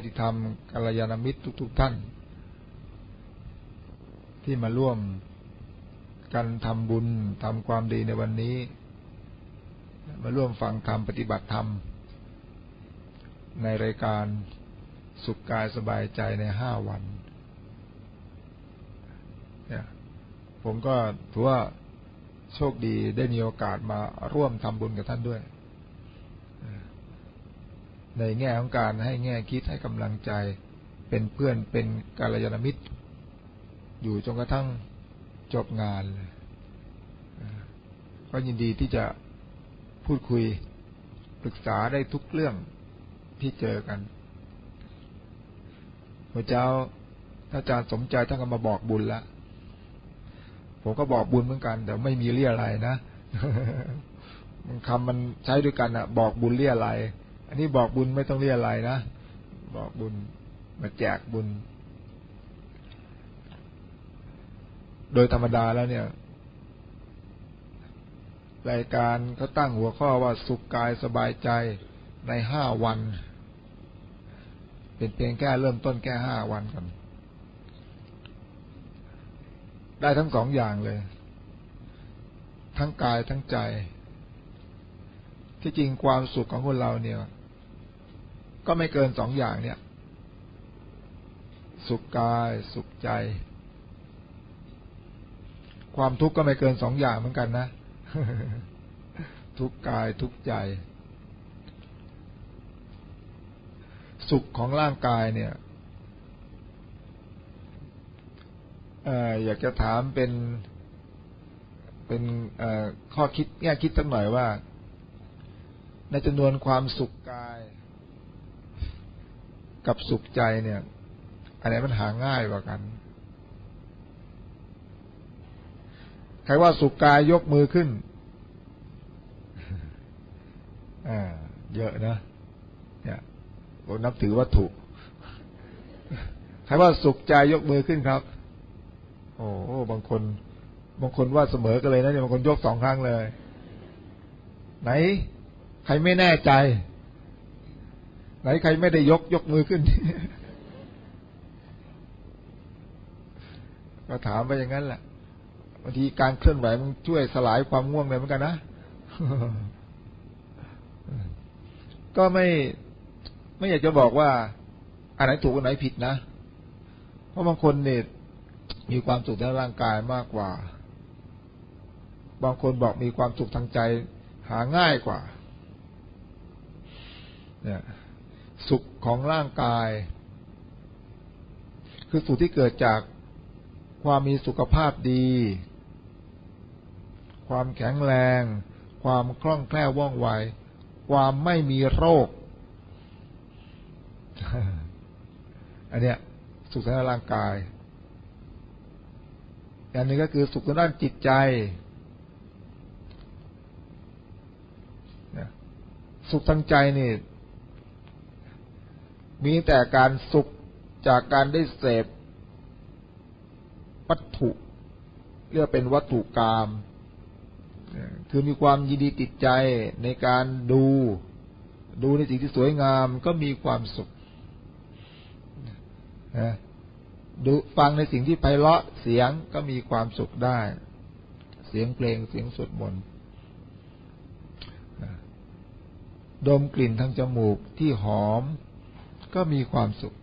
าติธรรมกัลยาณมิตรทุก ๆ ท่าน ที่มาร่วมกันทำบุญทำความดีในวันนี้ มาร่วมฟังธรรมปฏิบัติธรรม ในรายการสุขกายสบายใจในห้าวันเนี่ยผมก็ถือว่าโชคดีได้มีโอกาสมาร่วมทำบุญกับท่านด้วย ในแง่ของการให้แง่คิดให้กำลังใจเป็นเพื่อนเป็นกาลยานมิตร อยู่จนกระทั่งจบงานเลยก็ยินดีที่จะพูดคุยปรึกษาได้ทุกเรื่องที่เจอกันพระเจ้าถ้าอาจารย์สมใจท่านก็มาบอกบุญล้วผมก็บอกบุญเหมือนกัน แต่ไม่มีเรียอะไรนะคำมันใช้ด้วยกันอะบอกบุญเรียอะไร อันนี้บอกบุญไม่ต้องเรียอะไรนะ บอกบุญมาแจกบุญ โดยธรรมดาแล้วเนี่ย รายการเขาตั้งหัวข้อว่าสุขกายสบายใจในห้าวัน เป็นเพียงแค่เริ่มต้นแค่ห้าวันกันได้ทั้งสองอย่างเลย ทั้งกายทั้งใจ ที่จริงความสุขของคนเราเนี่ย ก็ไม่เกินสองอย่างเนี่ย สุขกายสุขใจ ความทุกข์ก็ไม่เกินสองอย่างเหมือนกันนะ ทุกกายทุกใจ สุขของร่างกายเนี่ยอยากจะถามเป็นเป็นข้อคิดแง่คิดสักหน่อยว่า ในจำนวนความสุขกาย กับสุขใจเนี่ย อันไหนมันหาง่ายกว่ากันใครว่าสุขกายยกมือขึ้นอ่าเยอะนะ เนี่ยผมนับถือวัตถุใครว่าสุขใจยกมือขึ้นครับ โอ้บางคน บางคนว่าเสมอกันเลยนะเนี่ยบางคนยกสองครั้งเลย ไหน ใครไม่แน่ใจ ไหนใครไม่ได้ยกยกมือขึ้น ก็ถามไปอย่างนั้นแหละบางทีการเคลื่อนไหวมันช่วยสลายความง่วงเลยเหมือนกันนะก็ไม่ไม่อยากจะบอกว่าอันไหนถูกอันไหนผิดนะ เพราะบางคนเนี่ยมีความสุขในร่างกายมากกว่า บางคนบอกมีความสุขทางใจหาง่ายกว่า เนี่ย สุขของร่างกาย คือสุขที่เกิดจากความมีสุขภาพดี ความแข็งแรง ความคล่องแคล่วว่องไว ความไม่มีโรค อันเนี้ย สุขทางร่างกาย อย่างนึงก็คือสุขทางด้านจิตใจสุขทางใจนี่ มีแต่การสุขจากการได้เสพวัตถุเรียกเป็นวัตถุกรรมคือมีความยินดีติดใจในการดู ดูในสิ่งที่สวยงามก็มีความสุขนะดูฟังในสิ่งที่ไพเราะเสียงก็มีความสุขได้ เสียงเพลงเสียงสวดมนต์ดมกลิ่นทางจมูกที่หอม ก็มีความสุข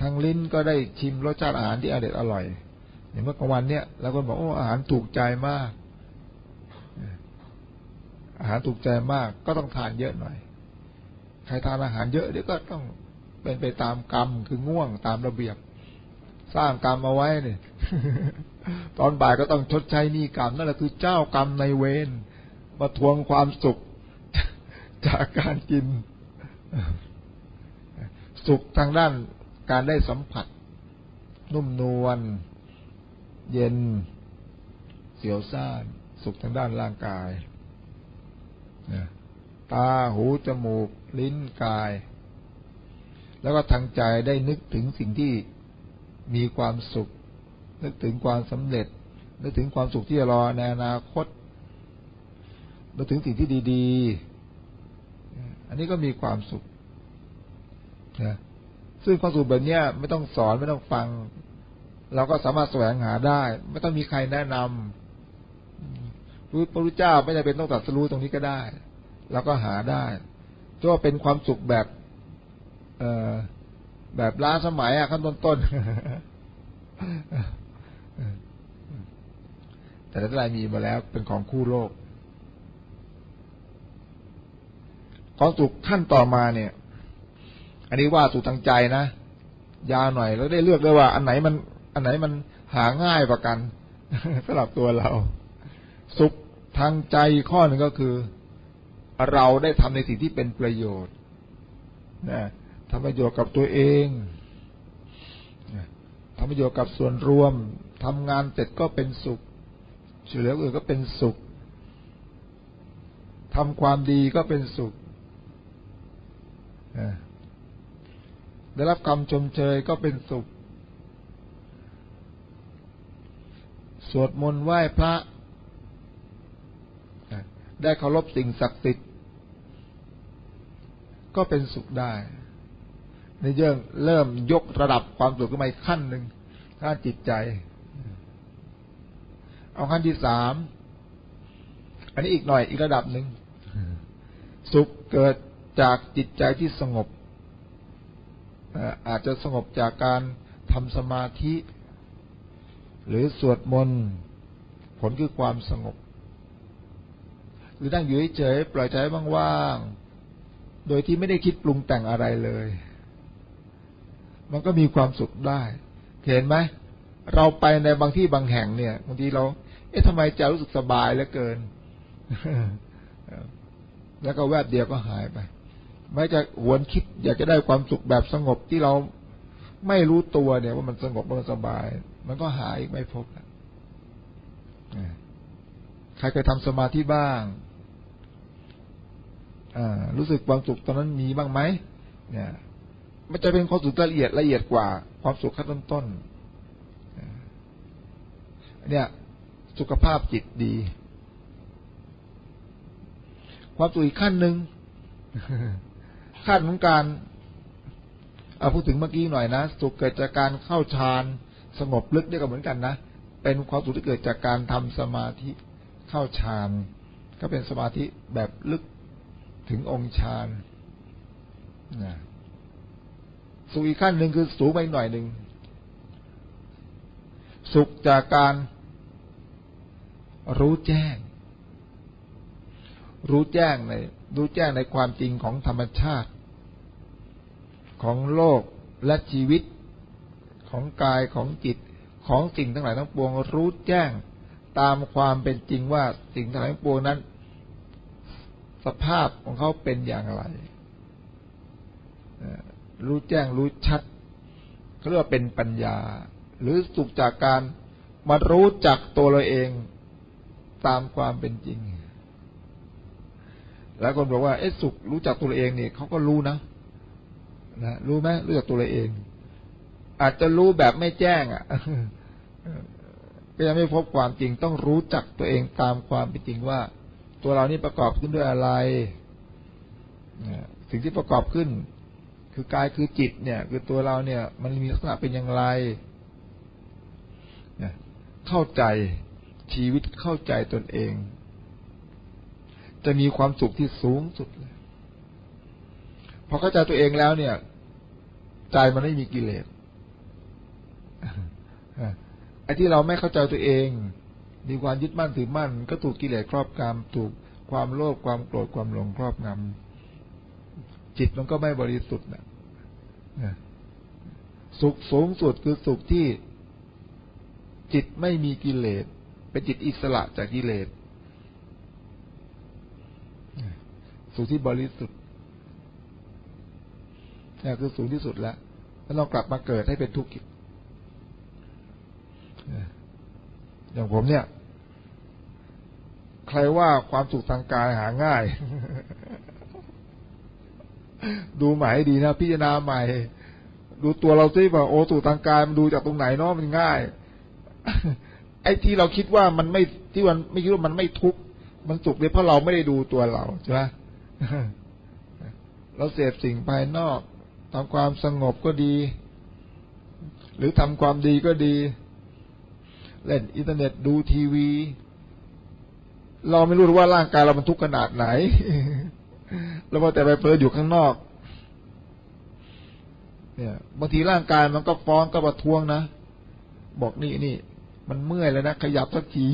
ทางลิ้นก็ได้ชิมรสชาติอาหารที่อร่อยอร่อย อย่างเมื่อกลางวันเนี้ยเราก็บอกโอ้อาหารถูกใจมาก อาหารถูกใจมาก ก็ต้องทานเยอะหน่อย ใครทานอาหารเยอะเดี๋ยวก็ต้องเป็นไปตามกรรมคือง่วงตามระเบียบ สร้างกรรมเอาไว้เนี่ยตอนบ่ายก็ต้องชดใช้นี่กรรมนั่นแหละคือเจ้ากรรมในเวรมาทวงความสุขจากการกิน สุขทางด้านการได้สัมผัส นุ่มนวลเย็น เสียวซ่าน สุขทางด้านร่างกายตาหูจมูก ลิ้นกาย แล้วก็ทางใจได้นึกถึงสิ่งที่มีความสุข นึกถึงความสำเร็จ นึกถึงความสุขที่จะรอในอนาคตนึกถึงสิ่งที่ดี อันนี้ก็มีความสุขนะซึ่งความสุขแบบนี้ไม่ต้องสอนไม่ต้องฟัง เราก็สามารถแสวงหาได้ ไม่ต้องมีใครแนะนำพระพุทธเจ้าไม่จำเป็นต้องตัดสู้ตรงนี้ก็ได้เราก็หาได้ก็เป็นความสุขแบบ เออแบบล้าสมัยอะขั้นต้นๆแต่ถ้าไรมีมาแล้วเป็นของคู่โลก ความสุขขั้นต่อมาเนี่ย อันนี้ว่าสุขทางใจนะยาวหน่อยแล้วได้เลือกได้ว่า อันไหนมัน อันไหนมันหาง่ายกว่ากันสำหรับตัวเรา สุขทางใจข้อหนึ่งก็คือ เราได้ทำในสิ่งที่เป็นประโยชน์นะทำประโยชน์กับตัวเองทำประโยชน์กับส่วนรวมทำงานเสร็จก็เป็นสุขช่วยเหลืออื่นก็เป็นสุขทำความดีก็เป็นสุข ได้รับคำชมเชยก็เป็นสุข สวดมนต์ไหว้พระ ได้เคารพสิ่งศักดิ์สิทธิ์ ก็เป็นสุขได้ในเรื่องเริ่มยกระดับความสุขขึ้นมาอีกขั้นหนึ่งขั้นจิตใจ เอาขั้นที่สาม อันนี้อีกหน่อยอีกระดับหนึ่ง สุขเกิด จากจิตใจที่สงบ อาจจะสงบจากการทำสมาธิ หรือสวดมนต์ผลคือความสงบ หรือนั่งอยู่เฉยปล่อยใจว่างๆ โดยที่ไม่ได้คิดปรุงแต่งอะไรเลย มันก็มีความสุขได้ เห็นไหมเราไปในบางที่บางแห่งเนี่ยบางทีเรา เอ๊ะทำไมใจรู้สึกสบายเหลือเกิน แล้วก็แวบเดียวก็หายไป ไม่จะหวนคิด อยากจะได้ความสุขแบบสงบที่เราไม่รู้ตัวเนี่ย ว่ามันสงบมันสบาย มันก็หายไม่พบใครเคยทำสมาธิบ้างรู้สึกความสุขตอนนั้นมีบ้างไหมเนี่ย มันจะเป็นความสุขละเอียดละเอียดกว่า ความสุขขั้นต้นๆเนี่ย สุขภาพจิตดี ความสุขอีกขั้นหนึ่ง ขั้นของการเอาพูดถึงเมื่อกี้หน่อยนะ สุขเกิดจากการเข้าฌานสงบลึกนี่ก็เหมือนกันนะ เป็นความสุขที่เกิดจากการทำสมาธิเข้าฌานก็เป็นสมาธิแบบลึกถึงองค์ฌานนะสุขอีกขั้นหนึ่งคือสูงไปหน่อยหนึ่งสุขจากการรู้แจ้ง รู้แจ้งในรู้แจ้งในความจริงของธรรมชาติ ของโลกและชีวิตของกายของจิตของสิ่งทั้งหลายทั้งปวงรู้แจ้งตามความเป็นจริงว่าสิ่งทั้งหลายทั้งปวงนั้น สภาพของเขาเป็นอย่างไร รู้แจ้งรู้ชัดเขาเรียกว่าเป็นปัญญา หรือสุขจากการมารู้จักตัวเราเองตามความเป็นจริงหลายคนบอกว่าเอ๊ะสุขรู้จักตัวเองเนี่ยเขาก็รู้นะ นะรู้ไหมรู้จักตัวเอง อาจจะรู้แบบไม่แจ้งอะก็ยังไม่พบความจริงต้องรู้จักตัวเองตามความเป็นจริงว่า ตัวเรานี่ประกอบขึ้นด้วยอะไรสิ่งที่ประกอบขึ้น คือกายคือจิตเนี่ย คือตัวเราเนี่ย มันมีลักษณะเป็นอย่างไรเข้าใจชีวิตเข้าใจตนเอง จะมีความสุขที่สูงสุดเลย พอเข้าใจตัวเองแล้วเนี่ย ใจมันไม่มีกิเลสไอ้ที่เราไม่เข้าใจตัวเอง มีความยึดมั่นถือมั่น ก็ถูกกิเลสครอบงำถูกความโลภความโกรธความหลงครอบงำจิตมันก็ไม่บริสุทธิ์นะสุขสูงสุดคือสุขที่จิตไม่มีกิเลสเป็นจิตอิสระจากกิเลสสุขที่บริสุทธิ์ นี่คือสูงที่สุดแล้ว แล้วเรากลับมาเกิดให้เป็นทุกข์อย่างผมเนี่ย ใครว่าความสุขทางกายหาง่าย ดูใหม่ดีนะ พิจารณาใหม่ ดูตัวเราซิว่าโอ้สุขทางกายมันดูจากตรงไหนเนาะมันง่าย ไอ้ที่เราคิดว่ามันไม่ที่มันไม่คิดว่ามันไม่ทุกข์มันสุขเลยเพราะเราไม่ได้ดูตัวเราใช่ไหมเราเสพสิ่งภายนอก ทำความสงบก็ดี หรือทำความดีก็ดี เล่นอินเทอร์เน็ตดูทีวี เราไม่รู้ว่าร่างกายเรามันทุกข์ขนาดไหนเราพอแต่ไปเพลิดอยู่ข้างนอก เนี่ย บางทีร่างกายมันก็ฟ้องก็ประท้วงนะ บอกนี่นี่มันเมื่อยแล้วนะขยับสักที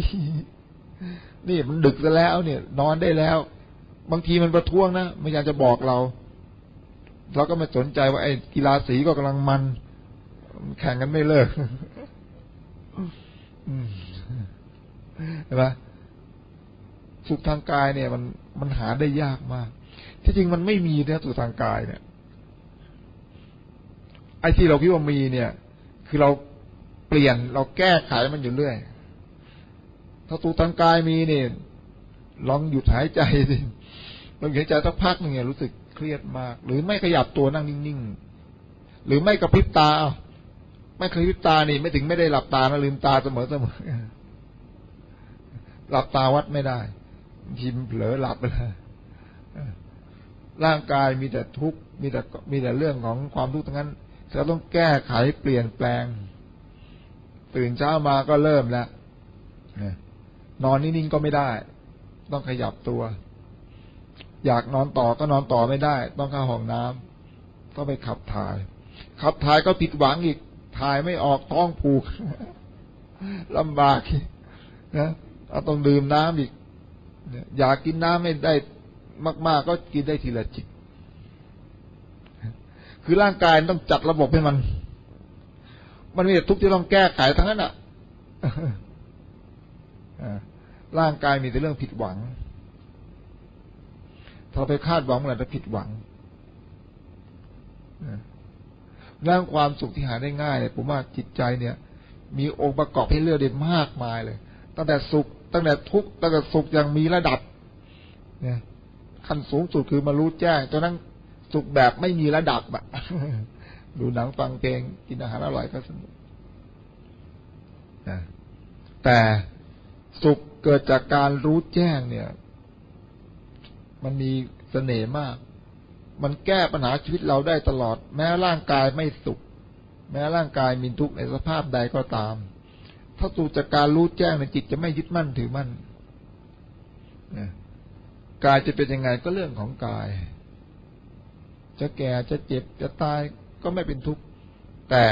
นี่มันดึกซะแล้วเนี่ย นอนได้แล้ว บางทีมันประท้วงนะไม่อยากจะบอกเรา เราก็ไม่สนใจว่าไอ้กีฬาสีก็กำลังมัน แข่งกันไม่เลิกเห็นไหมสุขทางกายเนี่ย มันมันหาได้ยากมาก ที่จริงมันไม่มีนะสุขทางกายเนี่ยไอ้ที่เราคิดว่ามีเนี่ย คือเราเปลี่ยนเราแก้ไขมันอยู่เรื่อย ถ้าสุขทางกายมีเนี่ยลองหยุดหายใจสิลองหายใจสักพักหนึ่งเนี่ยรู้สึก เครียดมาก หรือไม่ขยับตัวนั่งนิ่งๆ หรือไม่กระพริบตา ไม่เคยพริบตานี่ ไม่ถึงไม่ได้หลับตานะลืมตาเสมอเสมอหลับตาวัดไม่ได้ทิมเผลอหลับไปเลยร่างกายมีแต่ทุกข์มีแต่มีแต่เรื่องของความทุกข์ทั้งนั้นเราต้องแก้ไขเปลี่ยนแปลง ตื่นเช้ามาก็เริ่มแล้วนอนนิ่งๆก็ไม่ได้ ต้องขยับตัว อยากนอนต่อก็นอนต่อไม่ได้ ต้องเข้าห้องน้ำก็ไปขับถ่าย ขับถ่ายก็ผิดหวังอีก ถ่ายไม่ออกท้องผูกลำบากนะเอาต้องดื่มน้ำอีกอยากกินน้ำไม่ได้มาก ๆ ก็กินได้ทีละจิตคือร่างกายต้องจัดระบบให้มัน มันมีแต่ทุกข์ที่ต้องแก้ไขทั้งนั้นอะร่างกายมีแต่เรื่องผิดหวัง ถ้าไปคาดหวังเมื่อไหร่จะผิดหวังเรื่องความสุขที่หาได้ง่ายเนี่ยผมว่าจิตใจเนี่ย มีองค์ประกอบให้เลือกได้มากมายเลย ตั้งแต่สุข ตั้งแต่ทุกข์ตั้งแต่สุขอย่างมีระดับ เนี่ยขั้นสูงสุดคือมารู้แจ้งจนนั้นสุขแบบไม่มีระดับอะดูหนังฟังเพลงกินอาหารอร่อยก็สนุกแต่สุขเกิดจากการรู้แจ้งเนี่ย มันมีเสน่ห์มาก มันแก้ปัญหาชีวิตเราได้ตลอด แม้ร่างกายไม่สุข แม้ร่างกายมีทุกข์ในสภาพใดก็ตาม ถ้าสุขจากการรู้แจ้งในจิตจะไม่ยึดมั่นถือมั่นกายจะเป็นยังไงก็เรื่องของกาย จะแก่จะเจ็บจะตายก็ไม่เป็นทุกข์ แต่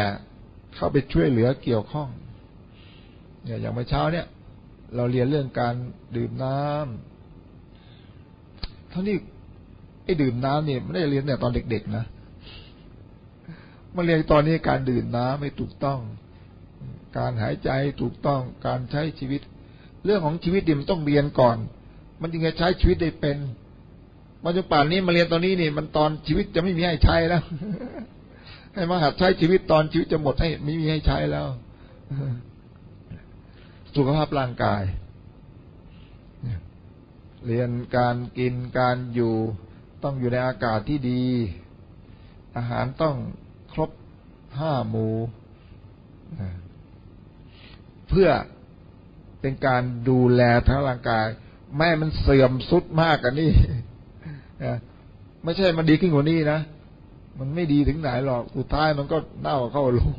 เข้าไปช่วยเหลือเกี่ยวข้องเนี่ยอย่างเมื่อเช้าเนี่ย เราเรียนเรื่องการดื่มน้ำ ทั้งนี้ไอ้ดื่มน้ำเนี่ยไม่ได้เรียนแต่ตอนเด็กๆนะมาเรียนตอนนี้การดื่มน้ำไม่ถูกต้อง การหายใจถูกต้องการใช้ชีวิต เรื่องของชีวิตดิมต้องเรียนก่อน มันจึงจะใช้ชีวิตได้เป็นมาจนป่านนี้มาเรียนตอนนี้นี่มันตอนชีวิตจะไม่มีให้ใช้แล้วให้มาหัดใช้ชีวิตตอนชีวิตจะหมดให้ไม่มีให้ใช้แล้ว สุขภาพร่างกาย เรียนการกินการอยู่ ต้องอยู่ในอากาศที่ดี อาหารต้องครบห้าหมู่เพื่อเป็นการดูแลทั้งร่างกายไม่มันเสื่อมสุดมากกันนี่ไม่ใช่มันดีขึ้นกว่านี้นะ มันไม่ดีถึงไหนหรอก สุดท้ายมันก็เน่าเข้าลง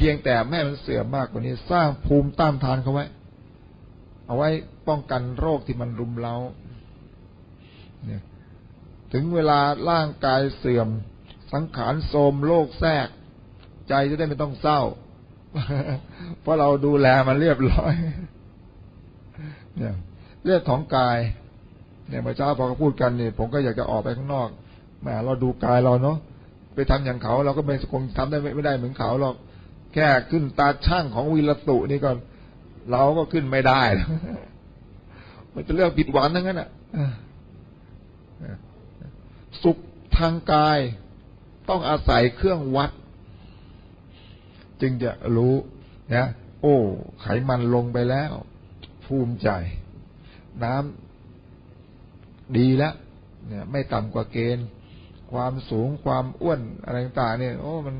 พียงแต่แม่มันเสื่อมมากกว่านี้ สร้างภูมิต้านทานเขาไว้ เอาไว้ป้องกันโรคที่มันรุมเร้าเนี่ยถึงเวลาร่างกายเสื่อม สังขารโทมโรคแทรก ใจจะได้ไม่ต้องเศร้า เพราะเราดูแลมันเรียบร้อย เนี่ยเรื่องของกาย เนี่ยเมื่อเช้าพอเขาพูดกันเนี่ยผมก็อยากจะออกไปข้างนอกแหมเราดูกายเราเนาะไปทำอย่างเขา เราก็ไม่คงทำได้ไม่ได้เหมือนเขาหรอก แค่ขึ้นตาช่างของวิรตุนี่ก่อน เราก็ขึ้นไม่ได้ มันจะเรื่องผิดหวังทั้งนั้นอะสุขทางกาย ต้องอาศัยเครื่องวัด จึงจะรู้นะโอ้ ไขมันลงไปแล้ว ภูมิใจ น้ำดีแล้วเนี่ย ไม่ต่ำกว่าเกณฑ์ ความสูงความอ้วนอะไรต่างเนี่ย โอ้ มัน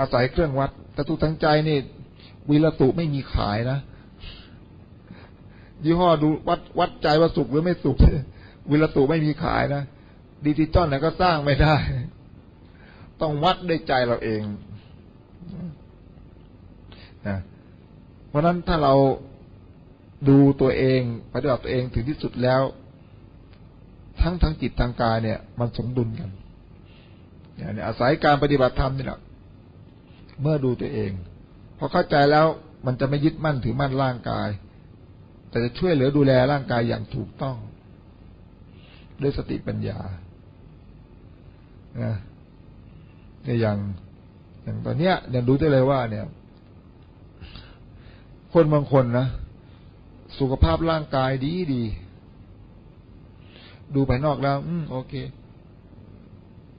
อาศัยเครื่องวัดแต่ตุทั้งใจนี่วิรตุไม่มีขายนะ ยี่ห้อดูวัดวัดใจว่าสุกหรือไม่สุกวิรตุไม่มีขายนะดิจิตอลไหนก็สร้างไม่ได้ ต้องวัดด้วยใจเราเองนะเพราะนั้นถ้าเราดูตัวเองปฏิบัติตัวเองถึงที่สุดแล้ว ทั้งทั้งจิตทางกายเนี่ย มันสมดุลกันเนี่ยอาศัยการปฏิบัติธรรมนี่แหละเมื่อดูตัวเองพอเข้าใจแล้วมันจะไม่ยึดมั่นถือมั่นร่างกาย แต่จะช่วยเหลือดูแลร่างกายอย่างถูกต้อง ด้วยสติปัญญานะเนี่ยอย่างอย่างตอนเนี้ยยังดูได้เลยว่า เนี่ย คนบางคนนะสุขภาพร่างกายดีดี ดูภายนอกแล้ว อืม โอเค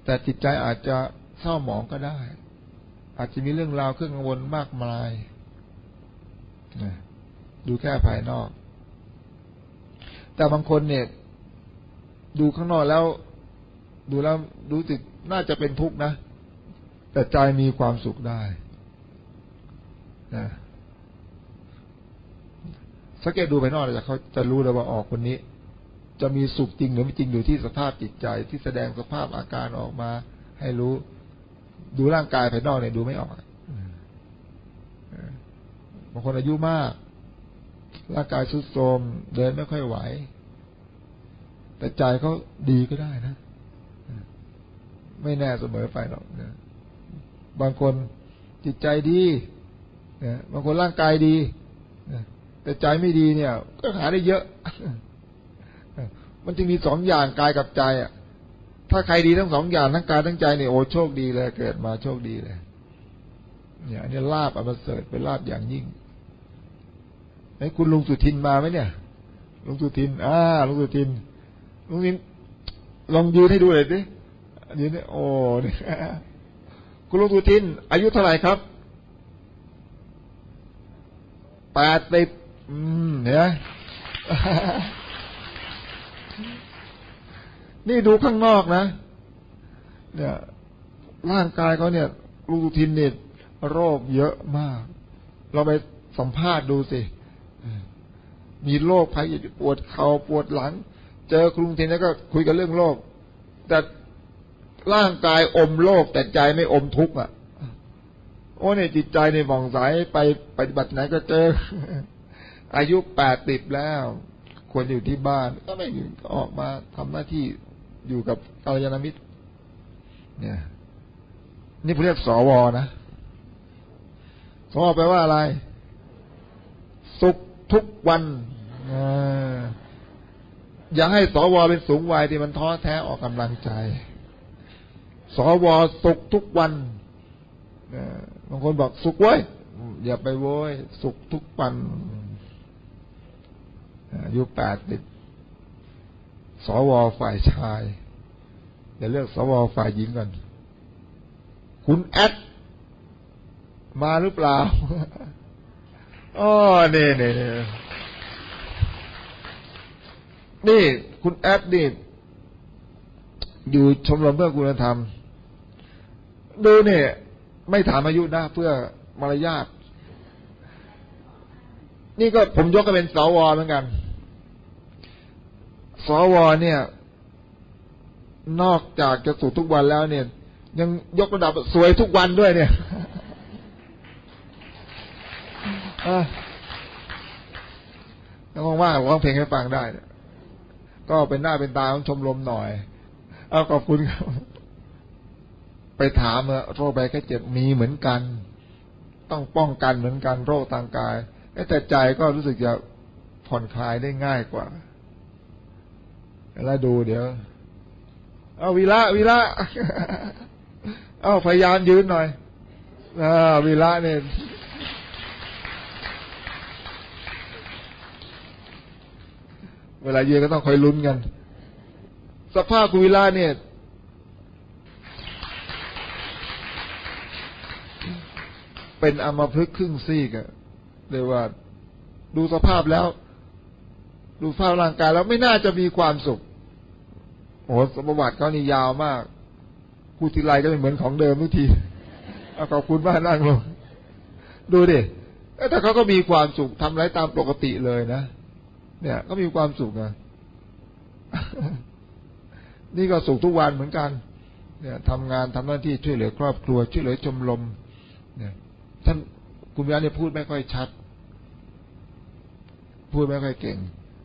แต่จิตใจอาจจะเศร้าหมองก็ได้ อาจจะมีเรื่องราวเครื่องกังวลมากมาย ดูแค่ภายนอก แต่บางคนเนี่ย ดูข้างนอกแล้ว ดูแล้วรู้สึกน่าจะเป็นทุกข์นะ แต่ใจมีความสุขได้นะสังเกตดูภายนอกเลยเขาจะรู้เลยว่าออกคนนี้ จะมีสุขจริงหรือไม่จริงอยู่ที่สภาพจิตใจที่แสดงสภาพอาการออกมา ให้รู้ดูร่างกายภายนอกเนี่ยดูไม่ออกบางคนอายุมาก ร่างกายสุดโทรมเดินไม่ค่อยไหว แต่ใจเขาดีก็ได้นะ ไม่แน่เสมอไปหรอกนะบางคนจิตใจดีนะบางคนร่างกายดีนะแต่ใจไม่ดีเนี่ย ก็หาได้เยอะ มันจึงมีสองอย่างกายกับใจอะ ถ้าใครดีทั้งสองอย่างทั้งกายทั้งใจเนี่ยโอ้โชคดีเลย เกิดมาโชคดีเลยเนี่ยอันนี้ลาบอมเสริฐเป็นลาบอย่างยิ่ง ไอ้คุณลุงสุทินมาไหมเนี่ย ลุงสุทิน อ่า ลุงสุทิน ลุงสุทินลองยืนให้ดูเลยสิยืนนี่โอ้เนี่ยคุณลุงสุทิน อายุเท่าไหร่ครับแปดสิบอืมเนี่ยนี่ดูข้างนอกนะ เนี่ย ร่างกายเขาเนี่ยลูกทินเนี่ยโรคเยอะมาก เราไปสัมภาษณ์ดูสิ มีโรคภัยปวดเขา่าปวดหลัง เจอกรุงเทินแล้วก็คุยกันเรื่องโรคแต่ร่างกายอมโรคแต่ใจไม่อมทุกข์อะ โอ้เนี่ยจิตใจในมองสายไปปฏิบัติไหนก็เจอ อายุแปดติดแล้ว ควรอยู่ที่บ้าน ก็ไม่อยู่ออกมาทำหน้าที่อยู่กับกาลยานามิตร เนี่ย นี่เรียกสวนะสวแปลว่าอะไร สุขทุกวัน อย่าให้สวเป็นสูงวัยที่มันท้อแท้ออกกำลังใจ สวสุขทุกวันบางคนบอกสุขเว้ย อย่าไปโว้ย สุขทุกวันอายุแปดสิบสวฝ่ายชายเดี๋ยวเลือกสวฝ่ายหญิงกันคุณแอดมาหรือเปล่าอ๋อเนี่นี่นี่ นี่คุณแอดนี่อยู่ชมรมเพื่อคุณธรรม ดูเนี่ยไม่ถามอายุนะเพื่อมารยาทนี่ก็ผมยกก็เป็นสวเหมือนกัน สวเนี่ย นอกจากจะสูทุกวันแล้วเนี่ย ยังยกระดับสวยทุกวันด้วยเนี่ยแล้วว่างๆร้องเพลงให้ฟังได้เนี่ย ก็เป็นหน้าเป็นตาของชมรมหน่อย เอาขอบคุณครับไปถามโรคใบแค่เจ็บมีเหมือนกัน ต้องป้องกันเหมือนกันโรคทางกายแต่ใจก็รู้สึกจะผ่อนคลายได้ง่ายกว่า แล้วดูเดี๋ยว เอาวีระวีระเอาพยายามยืนหน่อยอ่าวีระเนี่ย เวลาเยืนก็ต้องคอยลุ้นกัน สภาพกุวิระเนี่ย เป็นอมพลึกครึ่งซีกอะเรียกว่า ดูสภาพแล้ว ดูภาพร่างกายแล้วไม่น่าจะมีความสุขโอ้สมบัติเขานี่ยาวมากพูดทีไรก็เป็นเหมือนของเดิมทุกทีเอาขอบคุณมากนั่งลงดูดิแต่เขาก็มีความสุขทำไรตามปกติเลยนะ เนี่ย ก็มีความสุขนะนี่ก็สุขทุกวันเหมือนกัน เนี่ยทำงานทำหน้าที่ช่วยเหลือครอบครัว ช่วยเหลือชมรมเนี่ยท่านคุณยาเนี่ยพูดไม่ค่อยชัด พูดไม่ค่อยเก่ง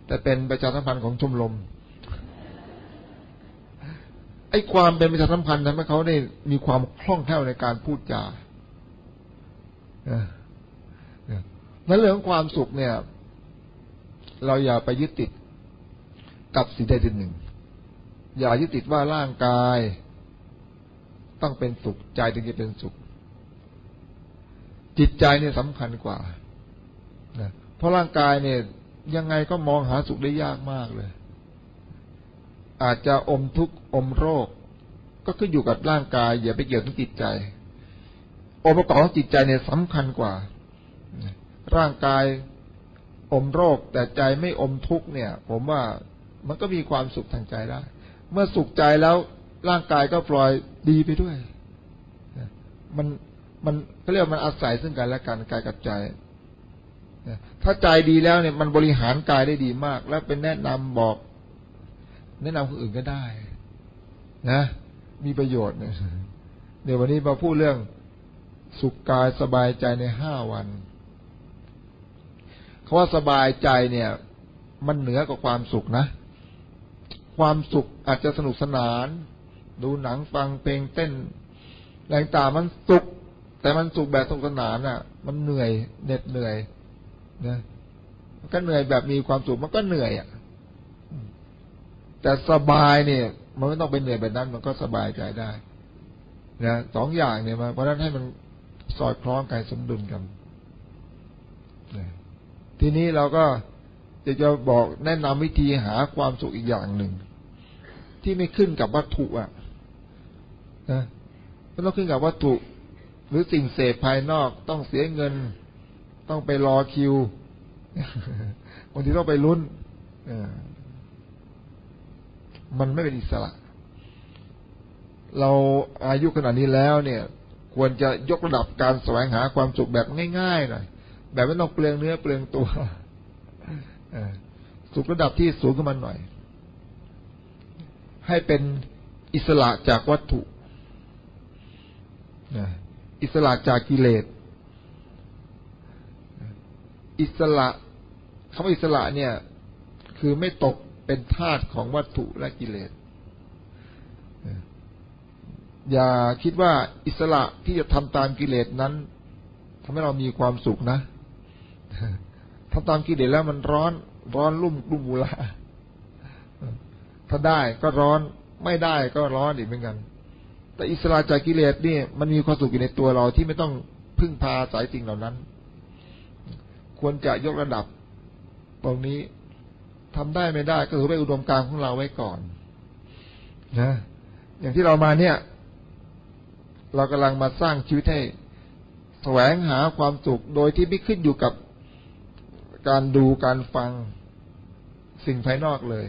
แต่เป็นประชาสัมพันธ์ของชมรมไอ้ความเป็นประชาสัมพันธ์ทำให้เขาได้มีความคล่องแคล่วในการพูดจานั้นเรื่องความสุขเนี่ย เราอย่าไปยึดติดกับสิ่งใดสิ่งหนึ่ง อย่ายึดติดว่าร่างกาย ต้องเป็นสุขใจถึงจะเป็นสุข จิตใจเนี่ยสำคัญกว่านะเพราะร่างกายเนี่ย ยังไงก็มองหาสุขได้ยากมากเลย อาจจะอมทุกข์อมโรค ก็ขึ้นอยู่กับร่างกาย อย่าไปเกี่ยวกับจิตใจองค์ประกอบของจิตใจเนี่ยสำคัญกว่า ร่างกาย อมโรคแต่ใจไม่อมทุกเนี่ย ผมว่ามันก็มีความสุขทางใจได้ เมื่อสุขใจแล้วร่างกายก็ปล่อยดีไปด้วย มันมันเขาเรียกมันอาศัยซึ่งกันและกันกายกับใจถ้าใจดีแล้วเนี่ยมันบริหารกายได้ดีมาก แล้วเป็นแนะนำบอก แนะนำคนอื่นก็ได้ นะ มีประโยชน์เนี่ยเดี๋ยววันนี้มาพูดเรื่องสุขกายสบายใจในห้าวัน คาว่าสบายใจเนี่ย มันเหนือกว่าความสุขนะ ความสุขอาจจะสนุกสนาน ดูหนังฟังเพลงเต้นแรงตามันสุข แต่มันสุขแบบสนุกสนานอะ มันเหนื่อยเหน็ดเหนื่อยนะมันก็เหนื่อยแบบมีความสุขมันก็เหนื่อยอะแต่สบายเนี่ย มันไม่ต้องไปเหนื่อยแบบนั้น มันก็สบายใจได้นะสองอย่างเนี่ยมาเพราะนั้นให้มันสอดคล้องกันสมดุลกัน ทีนี้เราก็จะจะบอกแนะนำวิธีหาความสุขอีกอย่างหนึ่ง ที่ไม่ขึ้นกับวัตถุอะนะไม่ต้องขึ้นกับวัตถุ หรือสิ่งเสพภายนอกต้องเสียเงิน ต้องไปรอคิวบางทีต้องไปลุ้นมันไม่เป็นอิสระ เราอายุขนาดนี้แล้วเนี่ย ควรจะยกระดับการแสวงหาความสุขแบบง่ายๆหน่อย แบบไม่ต้องเปลืองเนื้อเปลืองตัวสุขระดับที่สูงขึ้นมาหน่อย ให้เป็นอิสระจากวัตถุอิสระจากกิเลสอิสระคำว่าอิสระเนี่ย คือไม่ตกเป็นทาสของวัตถุและกิเลสอย่าคิดว่าอิสระที่จะทำตามกิเลสนั้นทำให้เรามีความสุขนะ ทำตามกิเลสแล้วมันร้อน ร้อนรุ่มรุ่มบุลาถ้าได้ก็ร้อนไม่ได้ก็ร้อนอีกเหมือนกัน แต่อิสระจากกิเลสนี่มันมีความสุขอยู่ในตัวเราที่ไม่ต้องพึ่งพาสายสิ่งเหล่านั้น ควรจะยกระดับ ตรงนี้ทำได้ไม่ได้ก็ถือเป็นอุดมการของเราไว้ก่อนนะอย่างที่เรามาเนี่ย เรากำลังมาสร้างชีวิตให้แสวงหาความสุขโดยที่ไม่ขึ้นอยู่กับ การดูการฟังสิ่งภายนอกเลย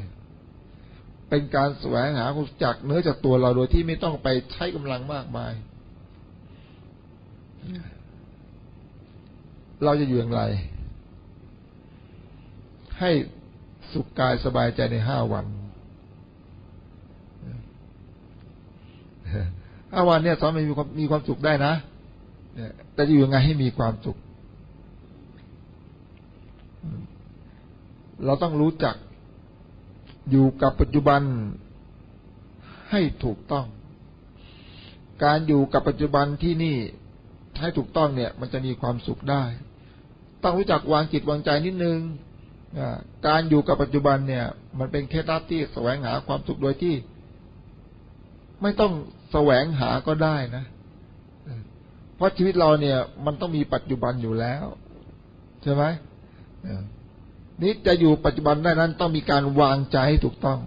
เป็นการแสวงหาจากเนื้อจากตัวเราโดยที่ไม่ต้องไปใช้กำลังมากมาย เราจะอยู่อย่างไร ให้สุขกายสบายใจในห้าวันห้าวันเนี่ยสอนมีความมีความสุขได้นะแต่จะอยู่ยังไงให้มีความสุข เราต้องรู้จักอยู่กับปัจจุบันให้ถูกต้อง การอยู่กับปัจจุบันที่นี่ให้ถูกต้องเนี่ย มันจะมีความสุขได้ ต้องรู้จักวางจิตวางใจนิดนึงการอยู่กับปัจจุบันเนี่ย มันเป็นเคล็ดลับที่แสวงหาความสุขโดยที่ ไม่ต้องแสวงหาก็ได้นะ เพราะชีวิตเราเนี่ย มันต้องมีปัจจุบันอยู่แล้ว ใช่ไหม นี่จะอยู่ปัจจุบันได้นั้น ต้องมีการวางใจให้ถูกต้อง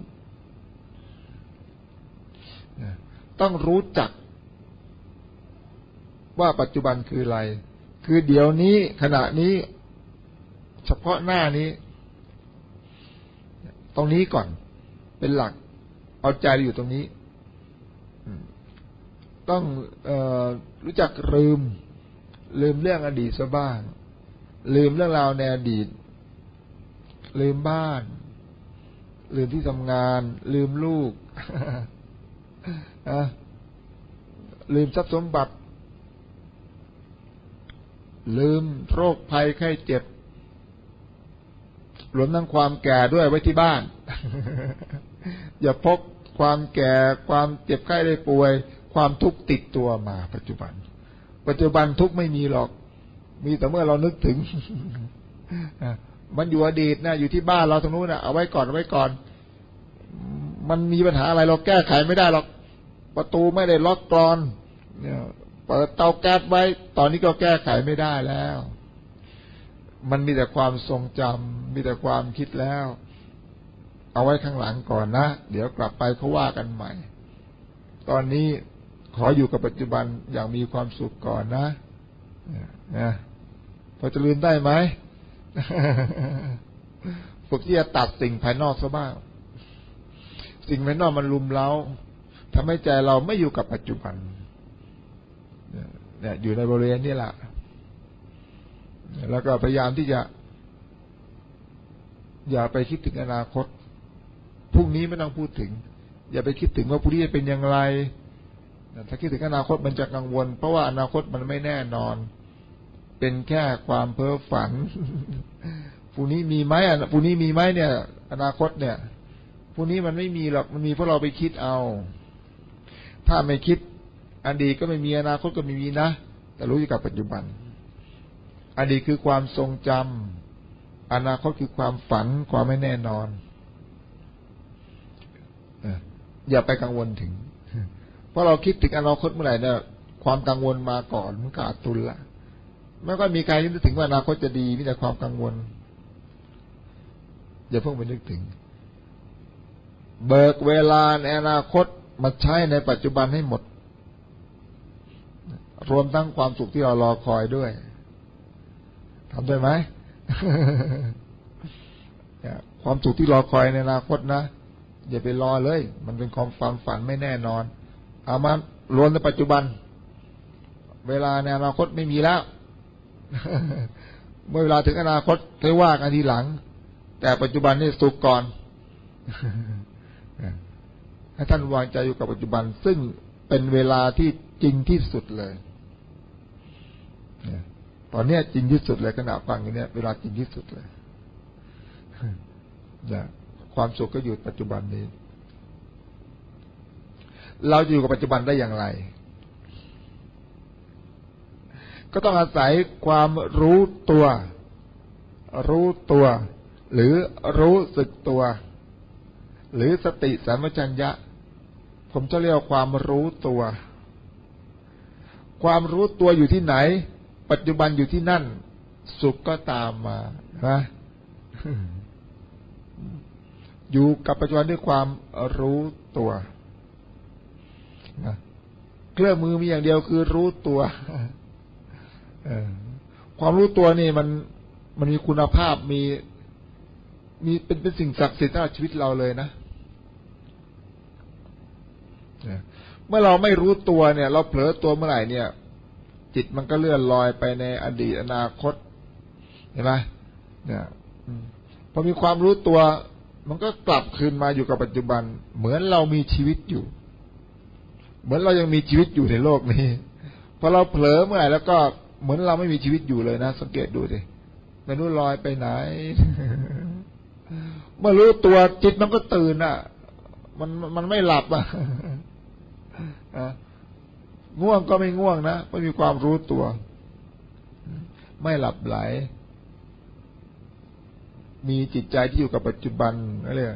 ต้องรู้จัก ว่าปัจจุบันคืออะไร คือเดี๋ยวนี้ขณะนี้ เฉพาะหน้านี้ ตรงนี้ก่อน เป็นหลัก เอาใจอยู่ตรงนี้ ต้องออรู้จักลืม ลืมเรื่องอดีตซะบ้าง ลืมเรื่องราวในอดีต ลืมบ้าน ลืมที่ทำงาน ลืมลูกลืมทรัพย์สมบัติ ลืมโรคภัยไข้เจ็บรวมทั้งความแก่ด้วยไว้ที่บ้าน อย่าพกความแก่ความเจ็บไข้ได้ป่วย ความทุกข์ติดตัวมาปัจจุบัน ปัจจุบันทุกข์ไม่มีหรอก มีแต่เมื่อเรานึกถึงมันอยู่อดีตนะอยู่ที่บ้านเราตรงนู้นนะเอาไว้ก่อนเอาไว้ก่อน มันมีปัญหาอะไรเราแก้ไขไม่ได้หรอกประตูไม่ได้ล็อกกรอนเนี่ยเปิดเตาแก๊สไว้ ตอนนี้ก็แก้ไขไม่ได้แล้ว มันมีแต่ความทรงจำมีแต่ความคิดแล้ว เอาไว้ข้างหลังก่อนนะ เดี๋ยวกลับไปเขาว่ากันใหม่ ตอนนี้ขออยู่กับปัจจุบันอย่างมีความสุขก่อนนะนะ พอจะลืมได้ไหมฝึกที่จะตัดสิ่งภายนอกซะบ้าง สิ่งภายนอกมันลุมเล้าทำให้ใจเราไม่อยู่กับปัจจุบันเนี่ยอยู่ในบริเวณนี้แหละ แล้วก็พยายามที่จะ อย่าไปคิดถึงอนาคต พรุ่งนี้ไม่ต้องพูดถึง อย่าไปคิดถึงว่าพรุ่งนี้จะเป็นอย่างไร ถ้าคิดถึงอนาคตมันจะกังวล เพราะว่าอนาคตมันไม่แน่นอน เป็นแค่ความเพ้อฝันผู้นี้มีไหมอะผู้นี้มีไหมเนี่ย อนาคตเนี่ยผู้นี้มันไม่มีหรอกมันมีเพราะเราไปคิดเอา ถ้าไม่คิดอดีตก็ไม่มีอนาคตก็ไม่มีนะ แต่รู้อยู่กับปัจจุบัน อดีตคือความทรงจำอนาคตคือความฝันความไม่แน่นอนอย่าไปกังวลถึง เพราะเราคิดถึงอนาคตเมื่อไหร่เนี่ยความกังวลมาก่อนมันขาดตุนละ ไม่ก็มีใครนึกถึงว่าอนาคตจะดีมีแต่ความกังวล อย่าเพิ่งไปนึกถึง เบิกเวลาในอนาคตมาใช้ในปัจจุบันให้หมด รวมทั้งความสุขที่เรารอคอยด้วยทำได้ไหมความสุขที่รอคอยในอนาคตนะอย่าไปรอเลย มันเป็นความความฝันไม่แน่นอน เอามารวมในปัจจุบัน เวลาในอนาคตไม่มีแล้ว เมื่อเวลาถึงอนาคตค่อยว่ากันทีหลัง แต่ปัจจุบันนี่สุขก่อนให้ท่านวางใจอยู่กับปัจจุบัน ซึ่งเป็นเวลาที่จริงที่สุดเลยตอนนี้จริงที่สุดเลยขณะฟังอย่างนี้เวลาจริงที่สุดเลยความสุขก็อยู่ปัจจุบันนี้ เราจะอยู่กับปัจจุบันได้อย่างไร ก็ต้องอาศัยความรู้ตัว รู้ตัว หรือรู้สึกตัว หรือสติสัมปชัญญะ ผมจะเรียกความรู้ตัว ความรู้ตัวอยู่ที่ไหน ปัจจุบันอยู่ที่นั่น สุขก็ตามมานะอยู่กับปัจจุบันด้วยความรู้ตัวนะเครื่องมือมีอย่างเดียวคือรู้ตัว ความรู้ตัวนี่มันมันมีคุณภาพมี มีเป็นเป็นสิ่งศักดิ์สิทธิ์ในชีวิตเราเลยนะเมื่อเราไม่รู้ตัวเนี่ย เราเผลอตัวเมื่อไหร่เนี่ย จิตมันก็เลื่อนลอยไปในอดีตอนาคตเห็นไหมเนี่ยพอมีความรู้ตัว มันก็กลับคืนมาอยู่กับปัจจุบัน เหมือนเรามีชีวิตอยู่ เหมือนเรายังมีชีวิตอยู่ในโลกนี้พอเราเผลอเมื่อไหร่แล้วก็ เหมือนเราไม่มีชีวิตอยู่เลยนะสังเกตดูดิไม่รู้ลอยไปไหนเมื่อรู้ตัวจิตมันก็ตื่นอะ มันมันไม่หลับอะง่วงก็ไม่ง่วงนะไม่มีความรู้ตัว ไม่หลับไหล มีจิตใจที่อยู่กับปัจจุบันนั่นเลย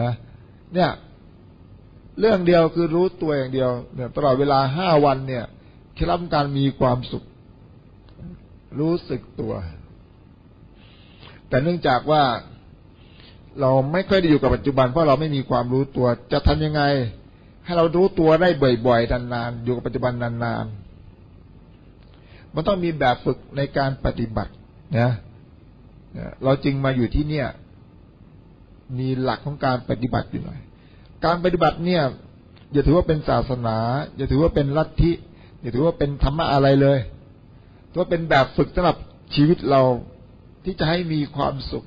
นะเนี่ย เรื่องเดียวคือรู้ตัวอย่างเดียวเนี่ยตลอดเวลาห้าวันเนี่ย เคล็ดลับการมีความสุข รู้สึกตัว แต่เนื่องจากว่าเราไม่ค่อยได้อยู่กับปัจจุบันเพราะเราไม่มีความรู้ตัว จะทำยังไง ให้เรารู้ตัวได้บ่อยๆนานๆอยู่กับปัจจุบันนานๆมันต้องมีแบบฝึกในการปฏิบัตินะเราจึงมาอยู่ที่เนี่ย มีหลักของการปฏิบัติอยู่หน่อย การปฏิบัติเนี่ย อย่าถือว่าเป็นศาสนา อย่าถือว่าเป็นลัทธิ อย่าถือว่าเป็นธรรมะอะไรเลยถือว่าเป็นแบบฝึกสำหรับชีวิตเราที่จะให้มีความสุข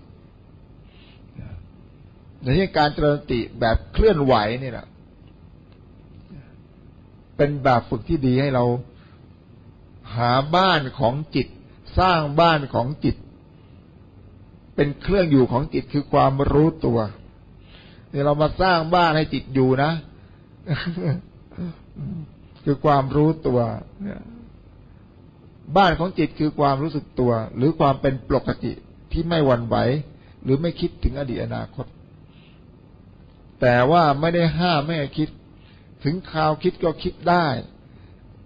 ในที่การเจริญติแบบเคลื่อนไหวนี่แหละเป็นแบบฝึกที่ดีให้เราหาบ้านของจิต สร้างบ้านของจิต เป็นเครื่องอยู่ของจิตคือความรู้ตัวเนี่ยเรามาสร้างบ้านให้จิตอยู่นะ คือความรู้ตัวเนี่ยบ้านของจิตคือความรู้สึกตัว หรือความเป็นปกติที่ไม่หวั่นไหวหรือไม่คิดถึงอดีตอนาคต แต่ว่าไม่ได้ห้ามไม่ให้คิด ถึงคราวคิดก็คิดได้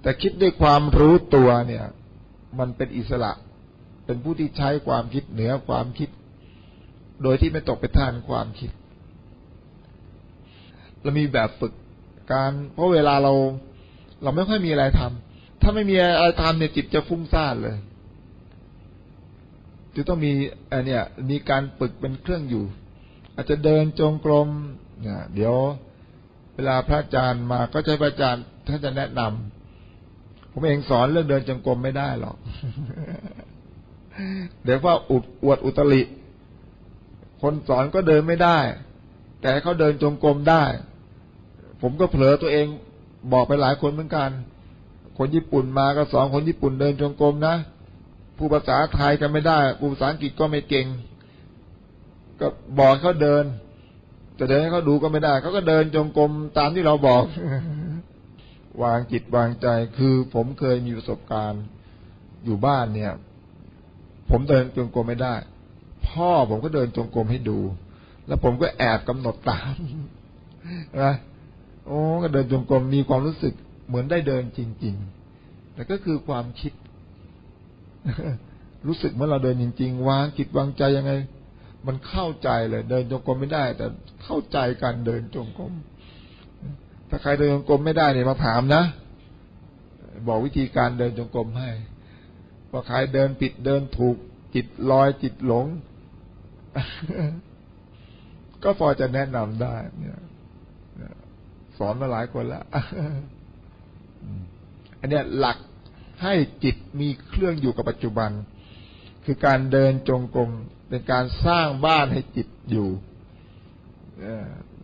แต่คิดด้วยความรู้ตัวเนี่ย มันเป็นอิสระ เป็นผู้ที่ใช้ความคิดเหนือความคิด โดยที่ไม่ตกไปทานความคิดเรามีแบบฝึกการเพราะเวลาเรา เราไม่ค่อยมีอะไรทำถ้าไม่มีอะไรทำเนี่ยจิตจะฟุ้งซ่านเลยจะต้องมีอันเนี้ยมีการฝึกเป็นเครื่องอยู่ อาจจะเดินจงกรมเนี่ยเดี๋ยวเวลาพระอาจารย์มาก็จะพระอาจารย์ท่านจะแนะนำผมเองสอนเรื่องเดินจงกรมไม่ได้หรอก เดี๋ยวว่าอุดอวดอุตริ คนสอนก็เดินไม่ได้ แต่เขาเดินจงกรมได้ ผมก็เผลอตัวเอง บอกไปหลายคนเหมือนกัน คนญี่ปุ่นมาก็สอนคนญี่ปุ่นเดินจงกรมนะผู้ภาษาไทยกันไม่ได้ผู้ภาษาอังกฤษก็ไม่เก่ง ก็บอกเขาเดินจะเดินให้เขาดูก็ไม่ได้เขาก็เดินจงกรมตามที่เราบอก วางจิตวางใจคือผมเคยมีประสบการณ์อยู่บ้านเนี่ย ผมเดินจงกรมไม่ได้ พ่อผมก็เดินจงกรมให้ดู แล้วผมก็แอบกำหนดตามนะ โอ้ก็เดินจงกรมมีความรู้สึกเหมือนได้เดินจริง ๆ แต่ก็คือความคิด รู้สึกเมื่อเราเดินจริง ๆ วางจิตวางใจยังไง มันเข้าใจเลย เดินจงกรมไม่ได้ แต่เข้าใจการเดินจงกรมถ้าใครเดินจงกรมไม่ได้เนี่ยมาถามนะบอกวิธีการเดินจงกรมให้ว่าใครเดินผิดเดินถูก จิตลอยจิตหลง ก็พอจะแนะนำได้เนี่ย อนมาหลายคนแล้วอันเนี้ยหลักให้จิตมีเครื่องอยู่กับปัจจุบัน คือการเดินจงกรมเป็นการสร้างบ้านให้จิตอยู่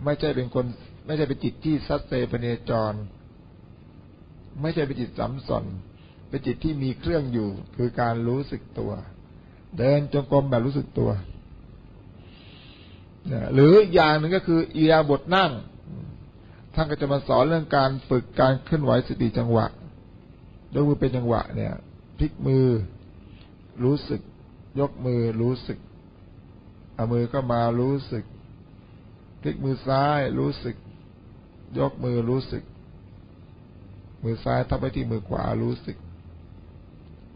ไม่ใช่เป็นคน ไม่ใช่เป็นจิตที่ซัดเซปเนจร ไม่ใช่เป็นจิตสัมสอนเป็นจิตที่มีเครื่องอยู่ คือการรู้สึกตัว เดินจงกรมแบบรู้สึกตัวหรืออย่างหนึ่งก็คืออียาบทนั่ง ท่านก็จะมาสอนเรื่องการฝึกการเคลื่อนไหวสติจังหวะยกมือเป็นจังหวะเนี่ยพลิกมือ รู้สึก ยกมือรู้สึกเอามือก็มารู้สึกพลิกมือซ้ายรู้สึก ยกมือรู้สึก มือซ้ายทับไปที่มือขวารู้สึก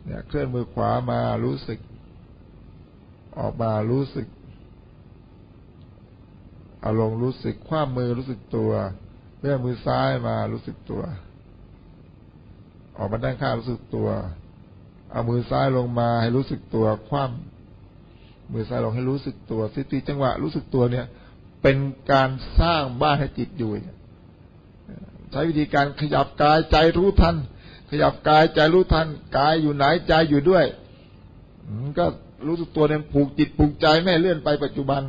เนี่ยเคลื่อนมือขวามารู้สึก ออกมารู้สึกอาลงรู้สึกคว้ามือรู้สึกตัว เลื่อนมือซ้ายมารู้สึกตัว ออกมาด้านข้างรู้สึกตัว เอามือซ้ายลงมาให้รู้สึกตัว คว่ำมือซ้ายลงให้รู้สึกตัวสติจังหวะรู้สึกตัวเนี่ย เป็นการสร้างบ้านให้จิตอยู่ใช้วิธีการขยับกายใจรู้ทัน ขยับกายใจรู้ทันกายอยู่ไหนใจอยู่ด้วยก็รู้สึกตัวเนี่ยผูกจิตผูกใจไม่เลื่อนไปปัจจุบัน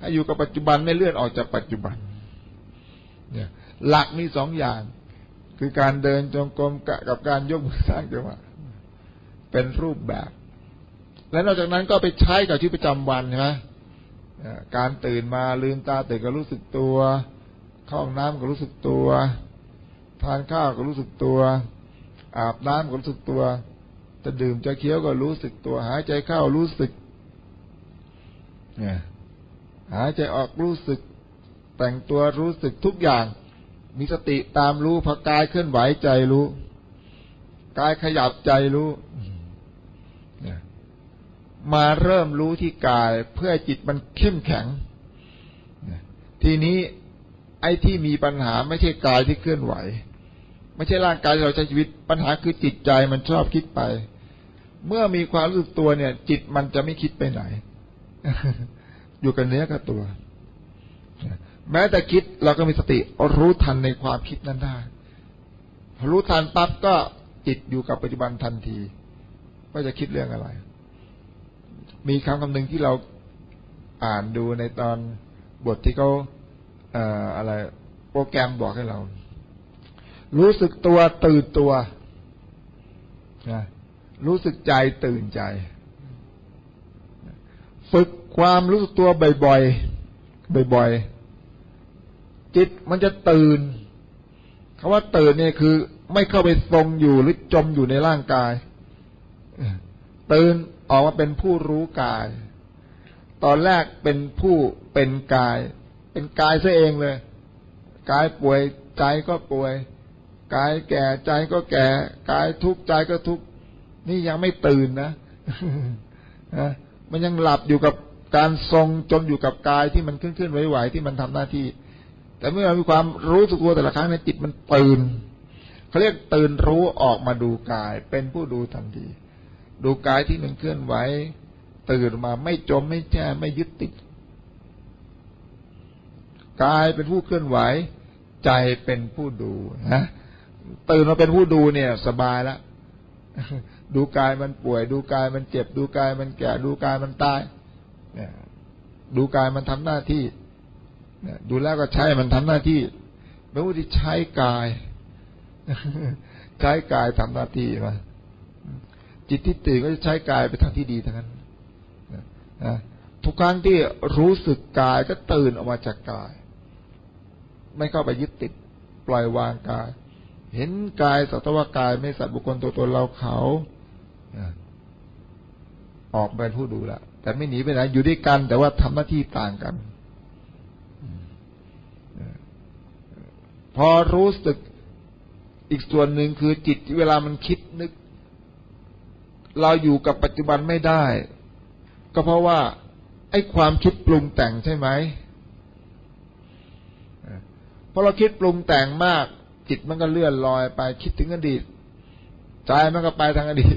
ให้อยู่กับปัจจุบันไม่เลื่อนออกจากปัจจุบัน เนี่ย หลักมีสองอย่าง คือการเดินจงกรมกับการยกมือสร้างจังหวะเป็นรูปแบบ และนอกจากนั้นก็ไปใช้กับชีวิตประจำวันใช่ไหมการตื่นมาลืมตาตื่นก็รู้สึกตัว เข้าห้องน้ำก็รู้สึกตัว ทานข้าวก็รู้สึกตัว อาบน้ำก็รู้สึกตัวจะดื่มจะเคี้ยวก็รู้สึกตัว หายใจเข้ารู้สึกหายใจออกรู้สึก แต่งตัวรู้สึกทุกอย่าง มีสติตามรู้พอกายเคลื่อนไหวใจรู้ กายขยับใจรู้มาเริ่มรู้ที่กายเพื่อจิตมันเข้มแข็ง ทีนี้ไอ้ที่มีปัญหาไม่ใช่กายที่เคลื่อนไหว ไม่ใช่ร่างกายที่เราใช้ชีวิต ปัญหาคือจิตใจมันชอบคิดไป เมื่อมีความรู้สึกตัวเนี่ย จิตมันจะไม่คิดไปไหน อยู่กับเนื้อกับตัว แม้แต่คิดเราก็มีสติรู้ทันในความคิดนั้นได้รู้ทันปั๊บก็จิตอยู่กับปัจจุบันทันทีว่าจะคิดเรื่องอะไร มีคำคำหนึ่งที่เราอ่านดูในตอนบทที่เขาอะไร โปรแกรมบอกให้เรา รู้สึกตัวตื่นตัวนะรู้สึกใจตื่นใจ ฝึกความรู้สึกตัวบ่อยๆบ่อยๆ จิตมันจะตื่นคาว่าตื่นเนี่ยคือ ไม่เข้าไปทรงอยู่หรือจมอยู่ในร่างกาย ตื่นออกมาเป็นผู้รู้กาย ตอนแรกเป็นผู้เป็นกาย เป็นกายซะเองเลยกายป่วยใจก็ป่วยกายแก่ใจก็แก่กายทุกข์ใจก็ทุกข์นี่ยังไม่ตื่นนะมันยังหลับอยู่กับการทรงจมอยู่กับกายที่มันเคลื่อนไหวๆที่มันทำหน้าที่ แต่เมื่อมีความรู้สึกตัวแต่ละครั้งในจิตมันตื่นเขาเรียกตื่นรู้ออกมาดูกาย เป็นผู้ดูทันที ดูกายที่มันเคลื่อนไหวตื่นมาไม่จมไม่แช่ไม่ยึดติดกายเป็นผู้เคลื่อนไหว ใจเป็นผู้ดูนะตื่นมาเป็นผู้ดูเนี่ย สบายแล้วดูกายมันป่วย ดูกายมันเจ็บ ดูกายมันแก่ ดูกายมันตายเนี่ยดูกายมันทำหน้าที่ ดูแล้วก็ใช้มันทำหน้าที่ไม่ว่าที่ใช้กาย ใช้กายทำหน้าที่มาจิตที่ตื่นก็จะใช้กายไปทางที่ดีทั้งนั้นนะทุกครั้งที่รู้สึกกายก็ตื่นออกมาจากกาย ไม่เข้าไปยึดติด ปล่อยวางกาย เห็นกายสัตวากายไม่สัตว์บุคคลตัวตนเราเขาออกเป็นผู้ดูละแต่ไม่หนีไปไหนอยู่ด้วยกัน แต่ว่าทำหน้าที่ต่างกัน พอรู้สึกอีกส่วนหนึ่งคือจิตเวลามันคิดนึก เราอยู่กับปัจจุบันไม่ได้ ก็เพราะว่า ไอ้ความคิดปรุงแต่งใช่ไหมพอเราคิดปรุงแต่งมาก จิตมันก็เลื่อนลอยไปคิดถึงอดีตใจมันก็ไปทางอดีต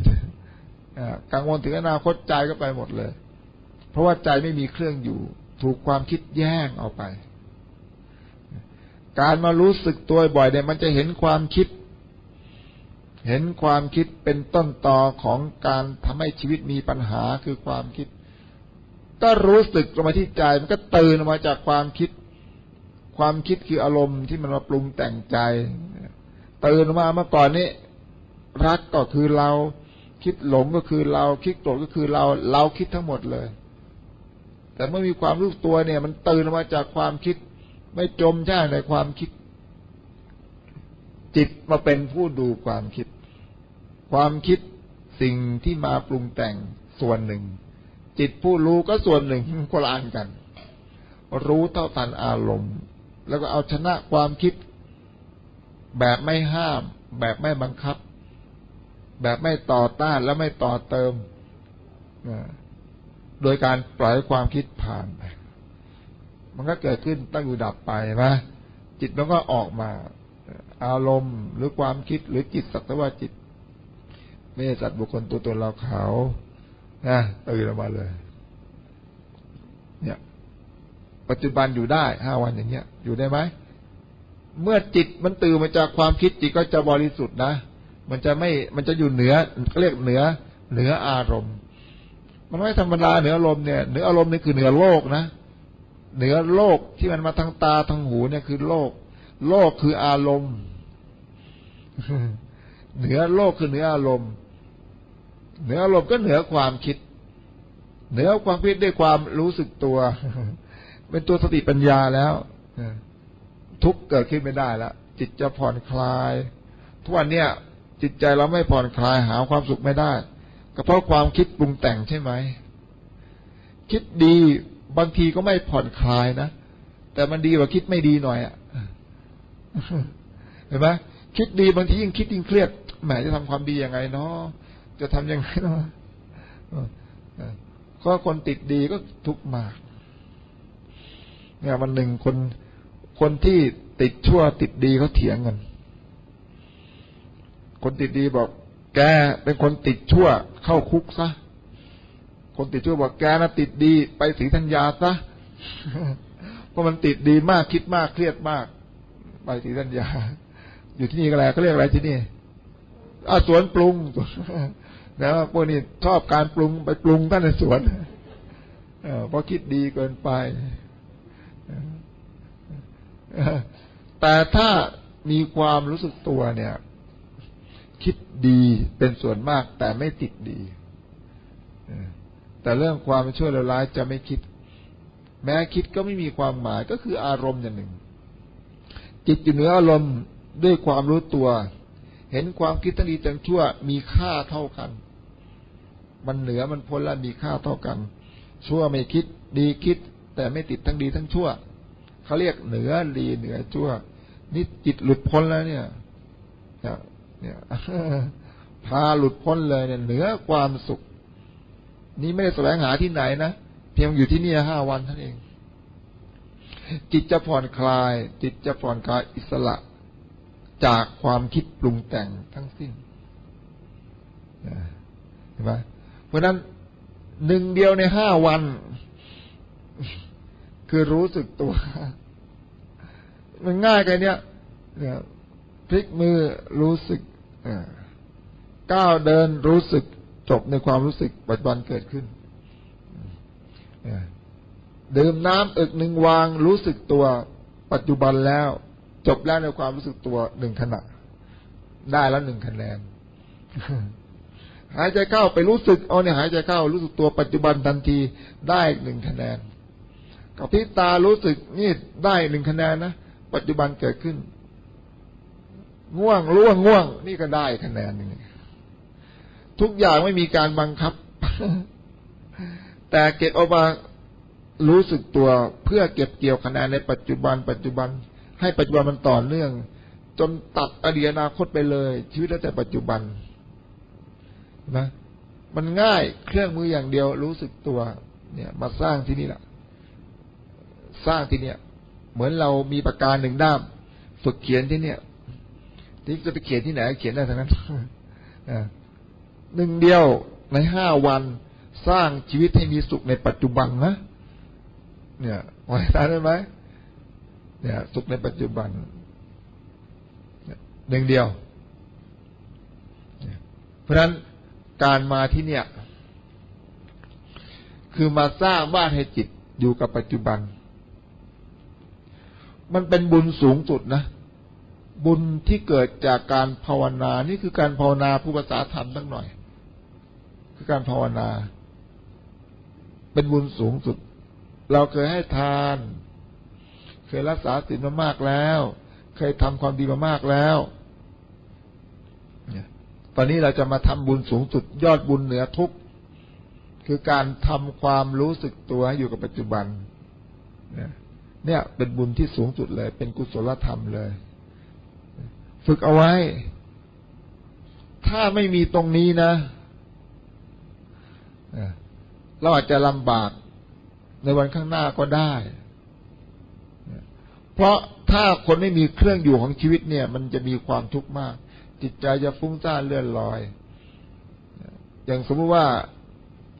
กังวลถึงอนาคตใจก็ไปหมดเลย เพราะว่าใจไม่มีเครื่องอยู่ ถูกความคิดแย่งเอาไป การมารู้สึกตัวบ่อยเนี่ยมันจะเห็นความคิด เห็นความคิดเป็นต้นตอของการทำให้ชีวิตมีปัญหาคือความคิด ก็รู้สึกลงมาที่ใจมันก็ตื่นออกมาจากความคิด ความคิดคืออารมณ์ที่มันมาปรุงแต่งใจ ตื่นมาเมื่อก่อนนี้ รักก็คือเราคิดหลงก็คือเราคิดโกรธก็คือเราเราคิดทั้งหมดเลย แต่เมื่อมีความรู้ตัวเนี่ย มันตื่นออกมาจากความคิด ไม่จมแช่ในความคิด จิตมาเป็นผู้ดูความคิด ความคิดสิ่งที่มาปรุงแต่งส่วนหนึ่ง จิตผู้รู้ก็ส่วนหนึ่งคนละอันกัน รู้เท่าทันอารมณ์ แล้วก็เอาชนะความคิด แบบไม่ห้าม แบบไม่บังคับ แบบไม่ต่อต้านและไม่ต่อเติมโดยการปล่อยความคิดผ่านไป มันก็เกิดขึ้นตั้งอยู่ดับไปนะจิตมันก็ออกมา อารมณ์หรือความคิดหรือจิตสักแต่ว่าจิต ไม่ใช่สัตว์บุคคลตัวตนเราเขานะตื่นออกมาเลย เนี่ย ปัจจุบันอยู่ได้ห้าวันอย่างเงี้ย อยู่ได้ไหมเมื่อจิตมันตื่นมาจากความคิดจิตก็จะบริสุทธิ์นะมันจะไม่มันจะอยู่เหนือเขาเรียกเหนือ เหนืออารมณ์ มันไม่ธรรมดาเหนืออารมณ์เนี่ยเหนืออารมณ์นี่คือเหนือโลกนะ เหนือโลกที่มันมาทางตาทางหูเนี่ยคือโลก โลกคืออารมณ์ เหนือโลกคือเหนืออารมณ์ เหนืออารมณ์ก็เหนือความคิด เหนือความคิดด้วยความรู้สึกตัว เป็นตัวสติปัญญาแล้วทุกเกิดขึ้นไม่ได้แล้วจิตจะผ่อนคลายทุกวันเนี้ยจิตใจเราไม่ผ่อนคลายหาความสุขไม่ได้ก็เพราะความคิดปรุงแต่งใช่ไหมคิดดี บางทีก็ไม่ผ่อนคลายนะ แต่มันดีกว่าคิดไม่ดีหน่อยอะเห็นไหมคิดดีบางทียิ่งคิดยิ่งเครียดแหมจะทำความดียังไงเนาะจะทำยังไงเนาะก็คนติดดีก็ทุกข์มาก เนี่ยวันหนึ่งคนคนที่ติดชั่วติดดีเขาเถียงกัน คนติดดีบอก แกเป็นคนติดชั่วเข้าคุกซะ คนติดชั่วบอกแกนะติดดี ไปสีธัญญาซะเพราะมันติดดีมากคิดมากเครียดมาก ไปสีธัญญา อยู่ที่นี่ก็อะไรเขาเรียกอะไรที่นี่อาสวนปรุงนะพวกนี้ชอบการปรุงไปปรุงท่านในสวนเพราะคิดดีเกินไปแต่ถ้ามีความรู้สึกตัวเนี่ย คิดดีเป็นส่วนมากแต่ไม่ติดดี แต่เรื่องความช่วยเลวร้ายจะไม่คิด แม้คิดก็ไม่มีความหมายก็คืออารมณ์อย่างหนึ่ง จิตอยู่เหนืออารมณ์ด้วยความรู้ตัว เห็นความคิดทั้งดีทั้งชั่วมีค่าเท่ากัน มันเหนือมันพ้นและมีค่าเท่ากัน ชั่วไม่คิดดีคิด แต่ไม่ติดทั้งดีทั้งชั่วเขาเรียกเหนือดีเหนือชั่วนี่จิตหลุดพ้นแล้วเนี่ยเนี่ยพาหลุดพ้นเลยเนี่ยเหนือความสุข นี่ไม่ได้แสวงหาที่ไหนนะเพียงอยู่ที่นี่ห้าวันท่านเอง จิตจะผ่อนคลาย จิตจะผ่อนคลายอิสระจากความคิดปรุงแต่งทั้งสิ้นเห็นไหมเพราะนั้นหนึ่งเดียวในห้าวัน คือรู้สึกตัว มันง่ายกันเนี้ยพลิกมือรู้สึกก้าวเดินรู้สึก จบในความรู้สึกปัจจุบันเกิดขึ้นดื่มน้ำอึกหนึ่งวางรู้สึกตัวปัจจุบันแล้ว จบแล้วในความรู้สึกตัวหนึ่งขณะ ได้แล้วหนึ่งคะแนนหายใจเข้าไปรู้สึกเอาเนี่ยหายใจเข้ารู้สึกตัวปัจจุบันทันทีได้หนึ่งคะแนนกับพิตารู้สึกนี่ได้หนึ่งคะแนนนะปัจจุบันเกิดขึ้น ง่วงร่วงง่วง นี่ก็ได้คะแนนนึง ทุกอย่างไม่มีการบังคับ แต่เก็บเอามารู้สึกตัวเพื่อเก็บเกี่ยวคะแนนในปัจจุบัน ปัจจุบัน ให้ปัจจุบันมันต่อเนื่อง จนตัดอดีตอนาคตไปเลย ชีวิตแล้วแต่ปัจจุบันนะมันง่ายเครื่องมืออย่างเดียวรู้สึกตัว เนี่ย มาสร้างที่นี่แหละสร้างที่เนี่ย เหมือนเรามีปากกาหนึ่งด้ามฝึกเขียนที่เนี่ยที่จะไปเขียนที่ไหนเขียนได้ทั้งนั้นอ่า หนึ่งเดียวในห้าวันสร้างชีวิตให้มีสุขในปัจจุบันนะ เนี่ยไหวตาได้ไหมเนี่ย สุขในปัจจุบันหนึ่งเดียว เพราะฉะนั้นการมาที่เนี่ย คือมาสร้างบ้านให้จิตอยู่กับปัจจุบัน มันเป็นบุญสูงสุดนะ บุญที่เกิดจากการภาวนา นี่คือการภาวนาผู้ภาษาธรรมตั้งหน่อย คือการภาวนา เป็นบุญสูงสุด เราเคยให้ทาน เคยรักษาศีลมามากแล้ว เคยทำความดีมามากแล้วตอนนี้เราจะมาทำบุญสูงสุด ยอดบุญเหนือทุกคือการทำความรู้สึกตัวอยู่กับปัจจุบันเนี่ยเนี่ยเป็นบุญที่สูงสุดเลย เป็นกุศลธรรมเลย ฝึกเอาไว้ ถ้าไม่มีตรงนี้นะ เราอาจจะลำบากในวันข้างหน้าก็ได้ เพราะถ้าคนไม่มีเครื่องอยู่ของชีวิตเนี่ย มันจะมีความทุกข์มาก จิตใจจะฟุ้งซ่านเลื่อนลอย อย่างสมมติว่า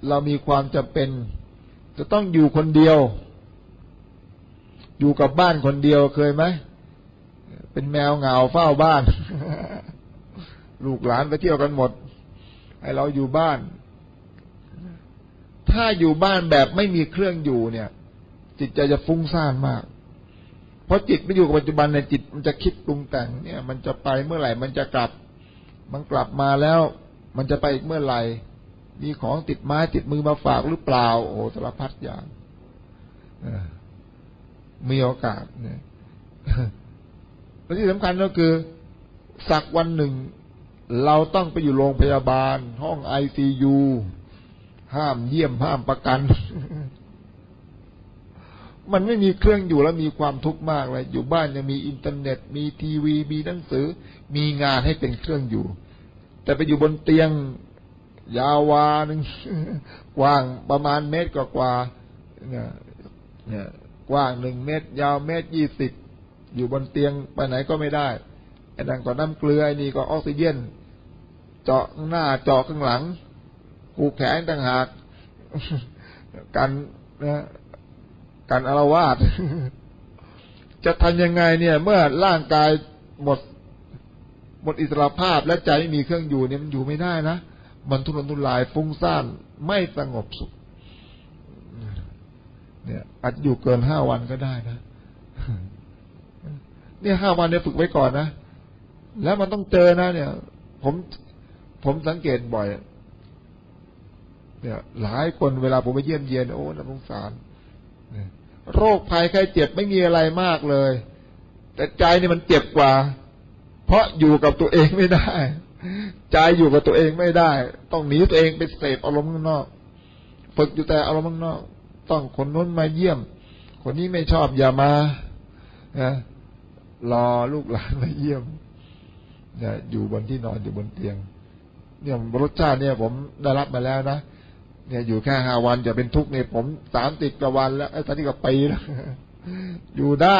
เรามีความจำเป็น จะต้องอยู่คนเดียว อยู่กับบ้านคนเดียวเคยไหมเป็นแมวเหงาเฝ้าบ้าน ลูกหลานไปเที่ยวกันหมด ให้เราอยู่บ้าน ถ้าอยู่บ้านแบบไม่มีเครื่องอยู่เนี่ย จิตใจจะฟุ้งซ่านมาก เพราะจิตไม่อยู่กับปัจจุบันในจิตมันจะคิดปรุงแต่งเนี่ย มันจะไปเมื่อไหร่ มันจะกลับ มันกลับมาแล้ว มันจะไปอีกเมื่อไหร่ มีของติดไม้ติดมือมาฝากหรือเปล่า โอ้สารพัดอย่างมีโอกาสเนี่ยและที่สำคัญก็คือสักวันหนึ่ง เราต้องไปอยู่โรงพยาบาล ห้องไอซียู ห้ามเยี่ยมห้ามประกัน มันไม่มีเครื่องอยู่แล้วมีความทุกข์มากเลย อยู่บ้านยังมีอินเทอร์เน็ต มีทีวี มีหนังสือ มีงานให้เป็นเครื่องอยู่ แต่ไปอยู่บนเตียง ยาวาหนึ่งกว้างประมาณเมตรกว่าเนี่ยเนี่ยกว้างหนึ่งเมตร ยาวเมตรยี่สิบอยู่บนเตียงไปไหนก็ไม่ได้ไอ้นั่นก็น้ำเกลือไอ้นี่ก็ออกซิเจนเจาะหน้าเจาะข้างหลัง กูแขนต่างหากกันนะกันอารวาสจะทำยังไงเนี่ย เมื่อร่างกายหมด หมดอิสระภาพและใจไม่มีเครื่องอยู่เนี่ยมันอยู่ไม่ได้นะมันทุรนทุรายฟุ้งซ่านไม่สงบสุข เนี่ยอาจอยู่เกินห้าวันก็ได้นะเนี่ยห้าวันเนี่ยฝึกไว้ก่อนนะแล้วมันต้องเจอนะเนี่ย ผมผมสังเกตบ่อย เนี่ย หลายคนเวลาผมไปเยี่ยมเยียนโอ้น่าสงสารโรคภัยไข้เจ็บไม่มีอะไรมากเลย แต่ใจนี่มันเจ็บกว่า เพราะอยู่กับตัวเองไม่ได้ใจอยู่กับตัวเองไม่ได้ ต้องหนีตัวเองไปเสพอารมณ์ข้างนอก ฝึกอยู่แต่อารมณ์ข้างนอก ต้องคนนู้นมาเยี่ยม คนนี้ไม่ชอบอย่ามานะรอลูกหลานมาเยี่ยมเนี่ยอยู่บนที่นอนอยู่บนเตียง เนี่ยรสชาติเนี่ย ผมได้รับมาแล้วนะ เนี่ยอยู่แค่ห้าวันจะเป็นทุกข์เนี่ยผมสามติดกว่าวันแล้วไอ้ตอนนี้ก็ปีแล้วอยู่ได้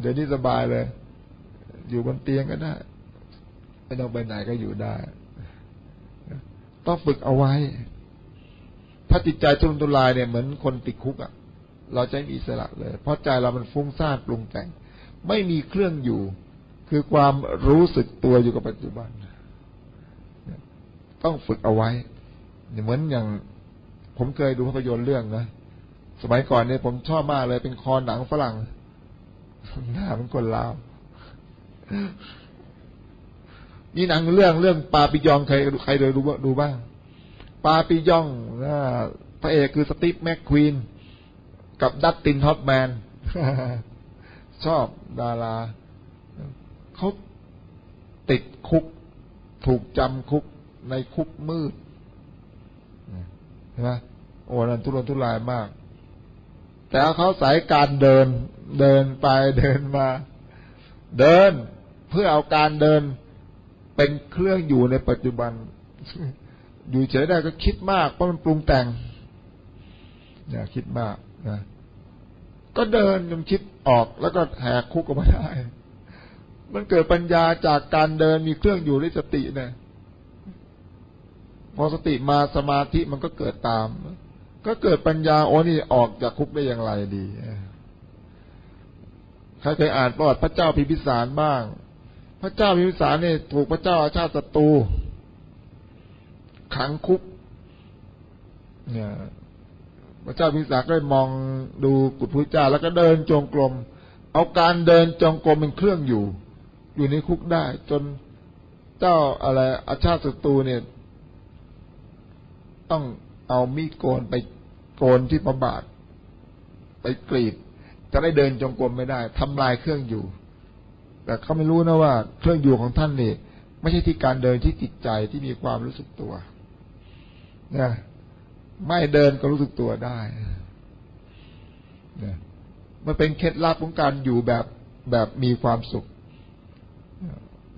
เดี๋ยวนี้สบายเลย อยู่บนเตียงก็ได้ไม่ต้องไปไหนก็อยู่ได้ ต้องฝึกเอาไว้ ถ้าจิตใจทุรนทุรายเนี่ยเหมือนคนติดคุกอะ่ะ เราจะมีอิสระเลย เพราะใจเรามันฟุ้งซ่านปรุงแต่ง ไม่มีเครื่องอยู่ คือความรู้สึกตัวอยู่กับปัจจุบัน ต้องฝึกเอาไว้ เหมือนอย่าง ผมเคยดูภาพยนตร์เรื่องนะสมัยก่อนเนี่ยผมชอบมากเลย เป็นคอหนังฝรั่งน่ะเป็นคนลาวมีหนังเรื่องเรื่องปาปิยองใครใครเลยดูดูบ้าง ปาปิยองนะพระเอกคือสตีฟแม็กควีนกับดัสตินฮอฟฟ์แมนชอบดาราเขาติดคุก ถูกจำคุกในคุกมืด ใช่ไหมโอ้นั่นทุรนทุรายมาก แต่เขาสายการเดิน เดินไปเดินมา เดินเพื่อเอาการเดินเป็นเครื่องอยู่ในปัจจุบัน อยู่เฉยได้ก็คิดมากเพราะมันปรุงแต่งอย่าคิดมากนะก็เดินจนคิดออกแล้วก็แหกคุกออกมาได้ มันเกิดปัญญาจากการเดินมีเครื่องอยู่ในสติเนี่ย พอสติมาสมาธิมันก็เกิดตาม ก็เกิดปัญญาโอ้นี่ออกจากคุกได้อย่างไรดีใครเคยอ่านประวัติพระเจ้าพิพิสารบ้าง พระเจ้าพิพิสารเนี่ยถูกพระเจ้าอาชาติศัตรูขังคุก เนี่ย พระเจ้าพิพิสารก็มองดูกุฎพระเจ้าแล้วก็เดินจงกรม เอาการเดินจงกรมเป็นเครื่องอยู่ อยู่ในคุกได้ จนเจ้าอะไรอาชาติศัตรูเนี่ย ต้องเอามีดโกนไปโกนที่ประบาท ไปกรีด จะได้เดินจงกรมไม่ได้ทำลายเครื่องอยู่ แต่เขาไม่รู้นะว่า เครื่องอยู่ของท่านนี่ไม่ใช่ที่การเดินที่จิตใจที่มีความรู้สึกตัวนะไม่เดินก็รู้สึกตัวได้นะมันเป็นเคล็ดลับของการอยู่แบบแบบมีความสุข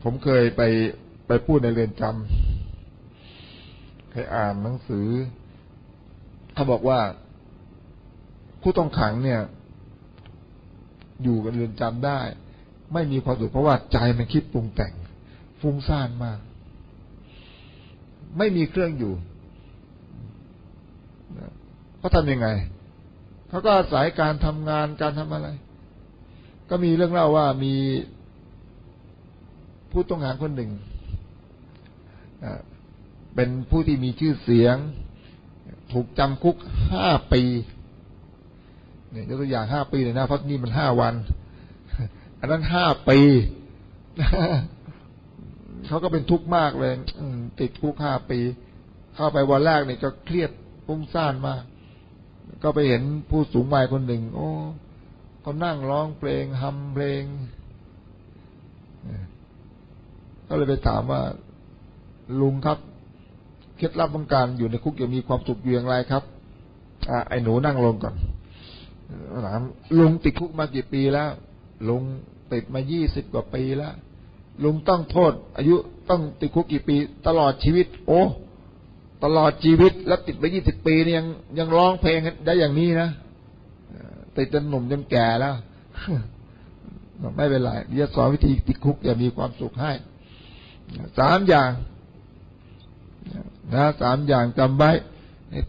ผมเคยไปไปพูดในเรือนจำ เคยอ่านหนังสือเขาบอกว่าผู้ต้องขังเนี่ย อยู่กันเรือนจำได้ ไม่มีความสุขเพราะว่าใจมันคิดปรุงแต่ง ฟุ้งซ่านมาก ไม่มีเครื่องอยู่เขาทำยังไงเขาก็อาศัยการทำงานการทำอะไร ก็มีเรื่องเล่าว่ามีผู้ต้องหาคนหนึ่ง เป็นผู้ที่มีชื่อเสียง ถูกจำคุกห้าปีเนี่ยยกตัวอย่างห้าปีเลยนะเพราะนี่มันห้าวัน อันนั้นห้าปีเขาก็เป็นทุกข์มากเลยติดคุกห้าปี เข้าไปวันแรกเนี่ยก็เครียดปุ้งซ่านมาก ก็ไปเห็นผู้สูงวัยคนหนึ่ง โอ้เขานั่งร้องเพลงฮัมเพลงก็เลยไปถามว่า ลุงครับ เคล็ดลับของการอยู่ในคุกจะมีความสุขอยู่อย่างไรครับอไอ้หนูนั่งลงก่อนถามลุงติดคุกมากี่ปีแล้ว ลุงติดมายี่สิบกว่าปีแล้ว ลุงต้องโทษ อายุต้องติดคุกกี่ปี ตลอดชีวิต โอ้ตลอดชีวิตแล้วติดไปยี่สิบปีเนี่ยังยังร้องเพลงได้อย่างนี้นะติดจนหนุ่มจนแก่แล้วไม่เป็นไรเดี๋ยวสอนวิธีติดคุกจะมีความสุขให้สามอย่าง นะสามอย่างจำไว้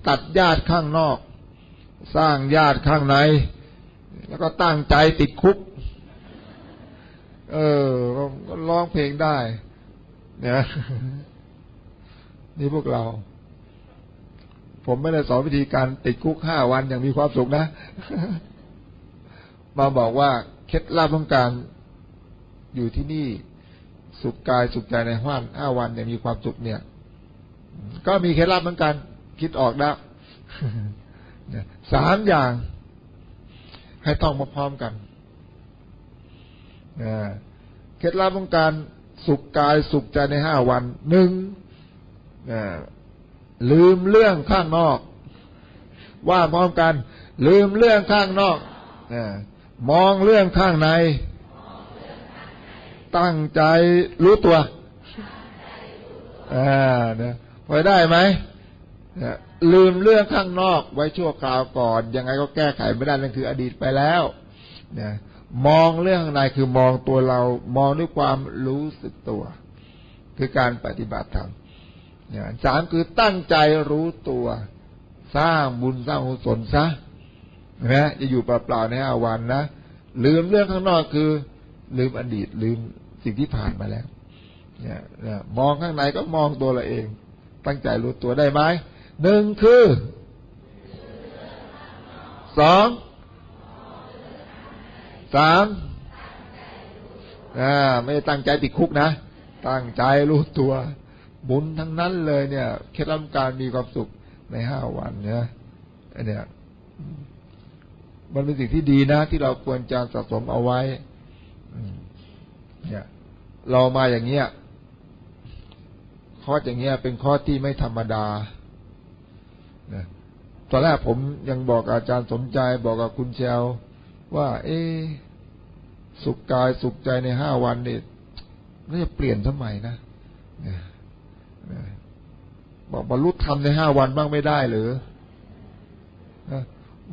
ตัดญาติข้างนอก สร้างญาติข้างใน แล้วก็ตั้งใจติดคุก เออก็ร้องเพลงได้ เนี่ย นี่พวกเรา ผมไม่ได้สอนวิธีการติดคุกห้าวันอย่างมีความสุขนะ มาบอกว่าเคล็ดลับของการอยู่ที่นี่ สุขกายสุขใจในห้านห้าวันเนี่ยมีความสุขเนี่ย ก็มีเคล็ดลับเหมือนกัน คิดออกแล้วสามอย่างให้ต้องมาพร้อมกันเคล็ดลับของการสุขกายสุขใจในห้าวันหนึ่งลืมเรื่องข้างนอก ว่าพร้อมกัน ลืมเรื่องข้างนอกมองเรื่องข้างใน ตั้งใจรู้ตัวอ่าเนี่ย พอได้ไหมลืมเรื่องข้างนอกไว้ชั่วคราวก่อน ยังไงก็แก้ไขไม่ได้นั่นคืออดีตไปแล้วนี่ยมองเรื่องในคือมองตัวเรามองด้วยความรู้สึกตัว คือการปฏิบัติธรรมสามคือตั้งใจรู้ตัว สร้างบุญสร้างกุศลซะนะจะอยู่เปล่าๆในห้าวันนะลืมเรื่องข้างนอกคือ ลืมอดีตลืมสิ่งที่ผ่านมาแล้วเนี่ยมองข้างในก็มองตัวเราเอง ตั้งใจรู้ตัวได้ไหมหนึ่งคือสองสามอ่าไม่ตั้งใจติดคุกนะ ตั้งใจรู้ตัวบุญทั้งนั้นเลยเนี่ยเคล็ดลับการมีความสุขในห้าวันเนี่ยเนี่ยมันเป็นสิ่งที่ดีนะ ที่เราควรจะสะสมเอาไว้เนี่ยเรามาอย่างเงี้ย ข้ออย่างเงี้ย เป็นข้อที่ไม่ธรรมดาตอนแรกผมยังบอกอาจารย์สนใจบอกกับคุณเชลว่า เอ๊สุขกายสุขใจในห้าวันนี่น่าจะเปลี่ยนสมัยนะบอกบรรลุธรรมในห้าวันบ้างไม่ได้หรือ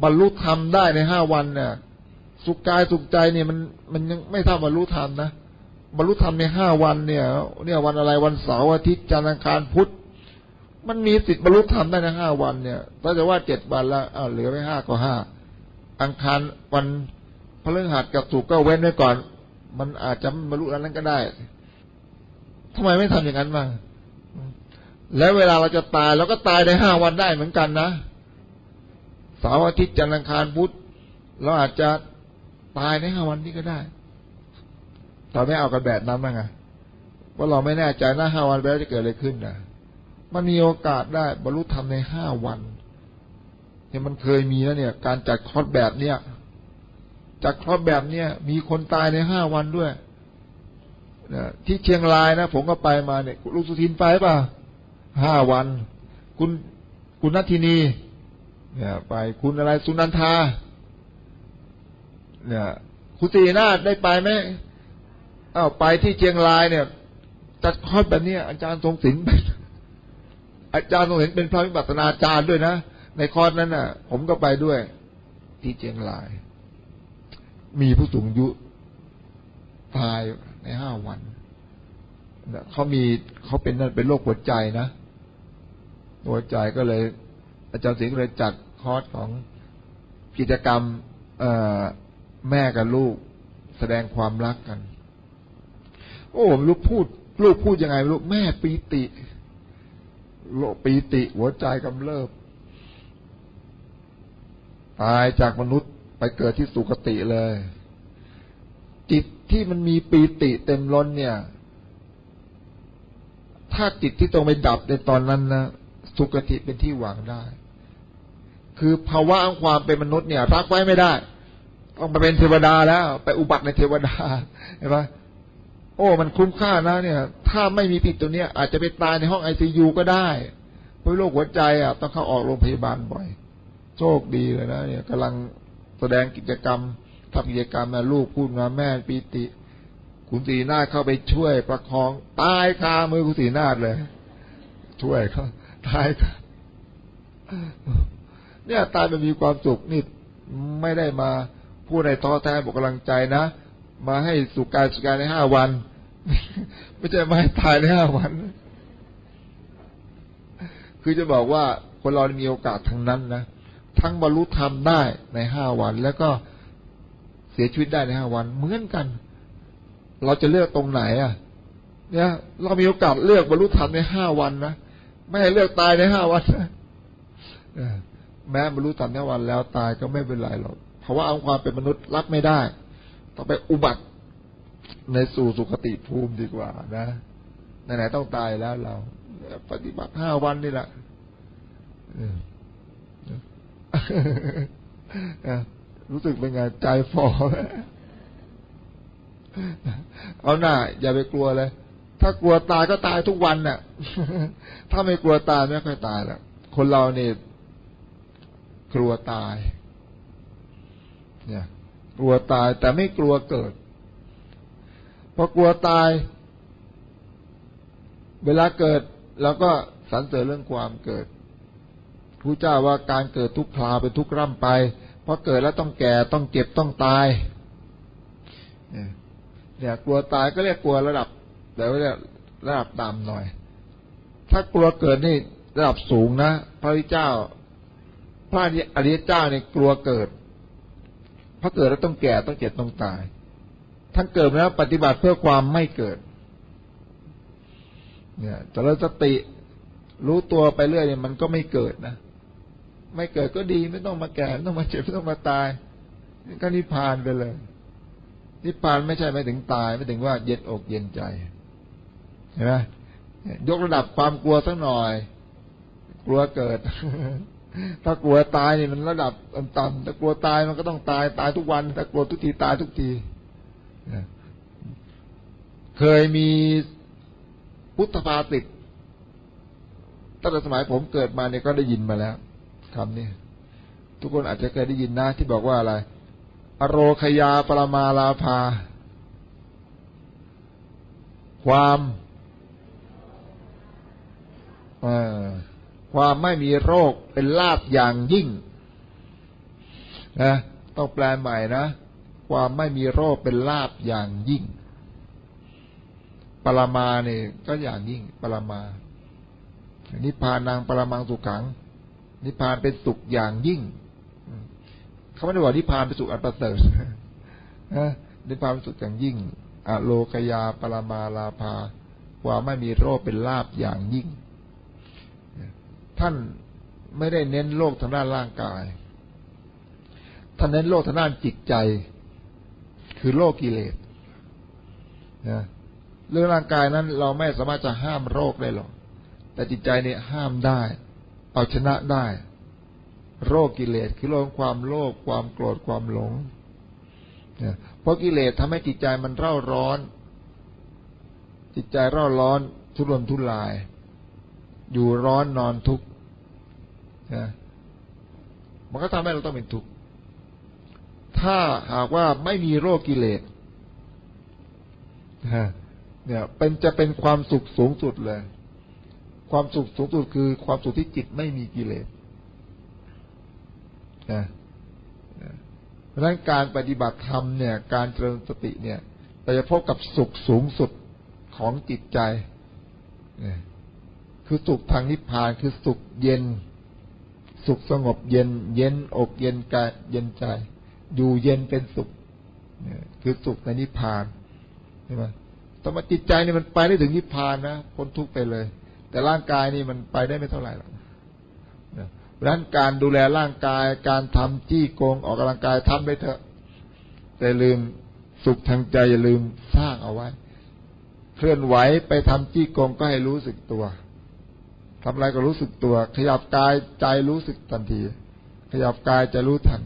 บรรลุธรรมได้ในห้าวันเนี่ยสุขกายสุขใจเนี่ยมันมันยังไม่เท่าบรรลุธรรมนะ บรรลุธรรมในห้าวันเนี่ย เนี่ยวันอะไรวันเสาร์อาทิตย์จันทร์อังคารพุธมันมีสิทธิ์บรรลุธรรมได้ในห้าวันเนี่ยถ้าจะว่าเจ็ดวันล้วอ้าวเหลือไปห้าก็ห้าอังคารวันพฤหัสกับสุกก็เว้นไว้ก่อน มันอาจจะบรรลุแล้วนั้นก็ได้ทำไมไม่ทำอย่างนั้นบ้างแล้วเวลาเราจะตายเราก็ตายในห้าวันได้เหมือนกันนะเสาร์อาทิตย์จันทร์อังคารพุธเราอาจจะตายในห้าวันนี้ก็ได้ เราไม่เอากันแบบนั้นมั้งไงว่าเราไม่แน่ใจนะห้าวันไปแล้วจะเกิดอะไรขึ้นนะมันมีโอกาสได้บรรลุธรรมในห้าวันเนี่ยมันเคยมีแล้วเนี่ย การจัดคอร์สแบบเนี้ยจัดคอร์สแบบเนี้ยมีคนตายในห้าวันด้วยนะที่เชียงรายนะผมก็ไปมาเนี่ยลูกสุทินไปป่ะห้าวัน คุณคุณนัทธินี เนี่ย ไปคุณอะไรสุนันทาเนี่ยคุณตีนาได้ไปไหม อ้าวไปที่เชียงรายเนี่ยจัดคอร์สแบบนี้อาจารย์ทรงศิลป์อาจารย์ทรงศิลป์เป็นพระวิปัสสนาจารย์ด้วยนะในคอร์สนั้นน่ะ ผมก็ไปด้วย ที่เชียงราย มีผู้สูงอายุตายในห้าวันเขามีเขาเป็นนั่นเป็นโรคหัวใจนะหัวใจก็เลย อาจารย์สิงห์เลยจัดคอร์สของกิจกรรมแม่กับลูก แสดงความรักกัน โอ้ลูกพูด ลูกพูดยังไงลูกแม่ปีติโลปีติ หัวใจกำเริบตายจากมนุษย์ไปเกิดที่สุคติเลย จิตที่มันมีปีติเต็มล้นเนี่ย ถ้าจิตที่ตรงไปดับในตอนนั้นนะสุคติเป็นที่หวังได้ คือภาวะของความเป็นมนุษย์เนี่ย รักไว้ไม่ได้ ต้องไปเป็นเทวดาแล้ว ไปอุบัติในเทวดาเห็นไหม โอ้ มันคุ้มค่านะเนี่ย ถ้าไม่มีผิดตัวเนี้ย อาจจะไปตายในห้องไอซียูก็ได้เพราะโรคหัวใจอะต้องเข้าออกโรงพยาบาลบ่อย โชคดีเลยนะเนี่ยกำลังแสดงกิจกรรมทำกิจกรรมนะลูกพูดมาแม่ปีติคุณสีนาเข้าไปช่วยประคองตายคามือคุณสีนาเลย ช่วยเขาตายคาเนี่ยตายมันมีความสุขนี่ไม่ได้มาพูดในท้อแท้บอกกำลังใจนะ มาให้สุขกายสุขกายในห้าวัน ไม่ใช่มาให้ตายในห้าวัน คือจะบอกว่าคนเรามีโอกาสทั้งนั้นนะทั้งบรรลุธรรมได้ในห้าวัน แล้วก็เสียชีวิตได้ในห้าวัน เหมือนกัน เราจะเลือกตรงไหนอะ เนี่ย เรามีโอกาสเลือกบรรลุธรรมในห้าวันนะไม่ให้เลือกตายในห้าวันนะแม้บรรลุธรรมในวันแล้วตายก็ไม่เป็นไรหรอกเพราะว่าเอาความเป็นมนุษย์รับไม่ได้ ต้องไปอุบัติในสู่สุคติภูมิดีกว่านะไหนๆต้องตายแล้วเรา ปฏิบัติห้าวันนี่แหละรู้สึกเป็นไงใจฟอเอาหน้า อย่าไปกลัวเลย ถ้ากลัวตายก็ตายทุกวันน่ะ ถ้าไม่กลัวตายไม่ค่อยตายหรอกคนเราเนี่ยกลัวตาย เนี่ย กลัวตายแต่ไม่กลัวเกิดพอกลัวตาย เวลาเกิดเราก็สรรเสริญเรื่องความเกิดพระเจ้าว่าการเกิดทุกคราเป็นทุกร่ำไปเพราะเกิดแล้วต้องแก่ต้องเจ็บต้องตายเนี่ยกลัวตายก็เรียกกลัวระดับแต่ว่าระดับต่ำหน่อย ถ้ากลัวเกิดนี่ระดับสูงนะ พระเจ้า พระอริยเจ้าเนี่ยกลัวเกิด เพราะเกิดแล้วต้องแก่ต้องเจ็บต้องตายท่านเกิดแล้วปฏิบัติเพื่อความไม่เกิด เนี่ยแต่เราสติรู้ตัวไปเรื่อยเนี่ยมันก็ไม่เกิดนะ ไม่เกิดก็ดีไม่ต้องมาแก่ไม่ต้องมาเจ็บไม่ต้องมาตายก็นิพพานไปเลย นิพพานไม่ใช่ไม่ถึงตายไม่ถึงว่าเย็นอกเย็นใจเห็นไหมยกระดับความกลัวสักหน่อย กลัวเกิด ถ้ากลัวตายนี่มันระดับต่ำถ้ากลัวตายมันก็ต้องตายตายทุกวัน ถ้ากลัวทุกทีตายทุกทีเคยมีพุทธภาษิตตั้งแต่สมัยผมเกิดมาเนี่ยก็ได้ยินมาแล้วคำนี้ทุกคนอาจจะเคยได้ยินนะที่บอกว่าอะไร อโรคยาปรมาลาภา ความ ความไม่มีโรคเป็นลาบอย่างยิ่งนะต้องแปลใหม่นะ ความไม่มีโรคเป็นลาบอย่างยิ่ง ปรมาเนี่ยก็อย่างยิ่ง ปรมา นิพพานนางปรมังสุขขัง นิพพานเป็นสุขอย่างยิ่งเขาไม่ได้บอกนิพพานเป็นสุขอันประเสริฐนิพพานเป็นสุขอย่างยิ่งอโลกยาปรมาลาภาความไม่มีโรคเป็นลาบอย่างยิ่ง ท่านไม่ได้เน้นโลกทางด้านร่างกาย ท่านเน้นโลกทางด้านจิตใจ คือโรคกิเลสนะเรื่องร่างกายนั้นเราไม่สามารถจะห้ามโรคได้หรอก แต่จิตใจเนี่ยห้ามได้ เอาชนะได้ โรคกิเลสคือโรคความโลภความโกรธความหลงนะเพราะกิเลสทำให้จิตใจมันเร่าร้อน จิตใจเร่าร้อนทุรนทุราย อยู่ร้อนนอนทุกข์ นะมันก็ทำให้เราต้องเป็นทุกข์ถ้าหากว่าไม่มีโรคกิเลสเนี่ย เป็นจะเป็นความสุขสูงสุดเลย ความสุขสูงสุดคือความสุขที่จิตไม่มีกิเลสนะเพราะฉะนั้นการปฏิบัติธรรมเนี่ย การเจริญสติเนี่ยเราจะพบกับสุขสูงสุดของจิตใจ คือสุขทางนิพพานคือสุขเย็น สุขสงบเย็น เย็นอกเย็นกายเย็นใจ อยู่เย็นเป็นสุขคือสุขในนิพพานใช่ไหมแต่มาจิตใจนี่มันไปได้ถึงนิพพานนะพ้นทุกข์ไปเลย แต่ร่างกายนี่มันไปได้ไม่เท่าไหร่หรอกเพราะฉะนั้นการดูแลร่างกาย การทำจี้โกงออกกำลังกายทำไปเถอะ แต่ลืมสุขทางใจอย่าลืมสร้างเอาไว้ เคลื่อนไหวไปทำจี้โกงก็ให้รู้สึกตัว ทำอะไรก็รู้สึกตัว ขยับกายใจรู้สึกทันที ขยับกายจะรู้ทัน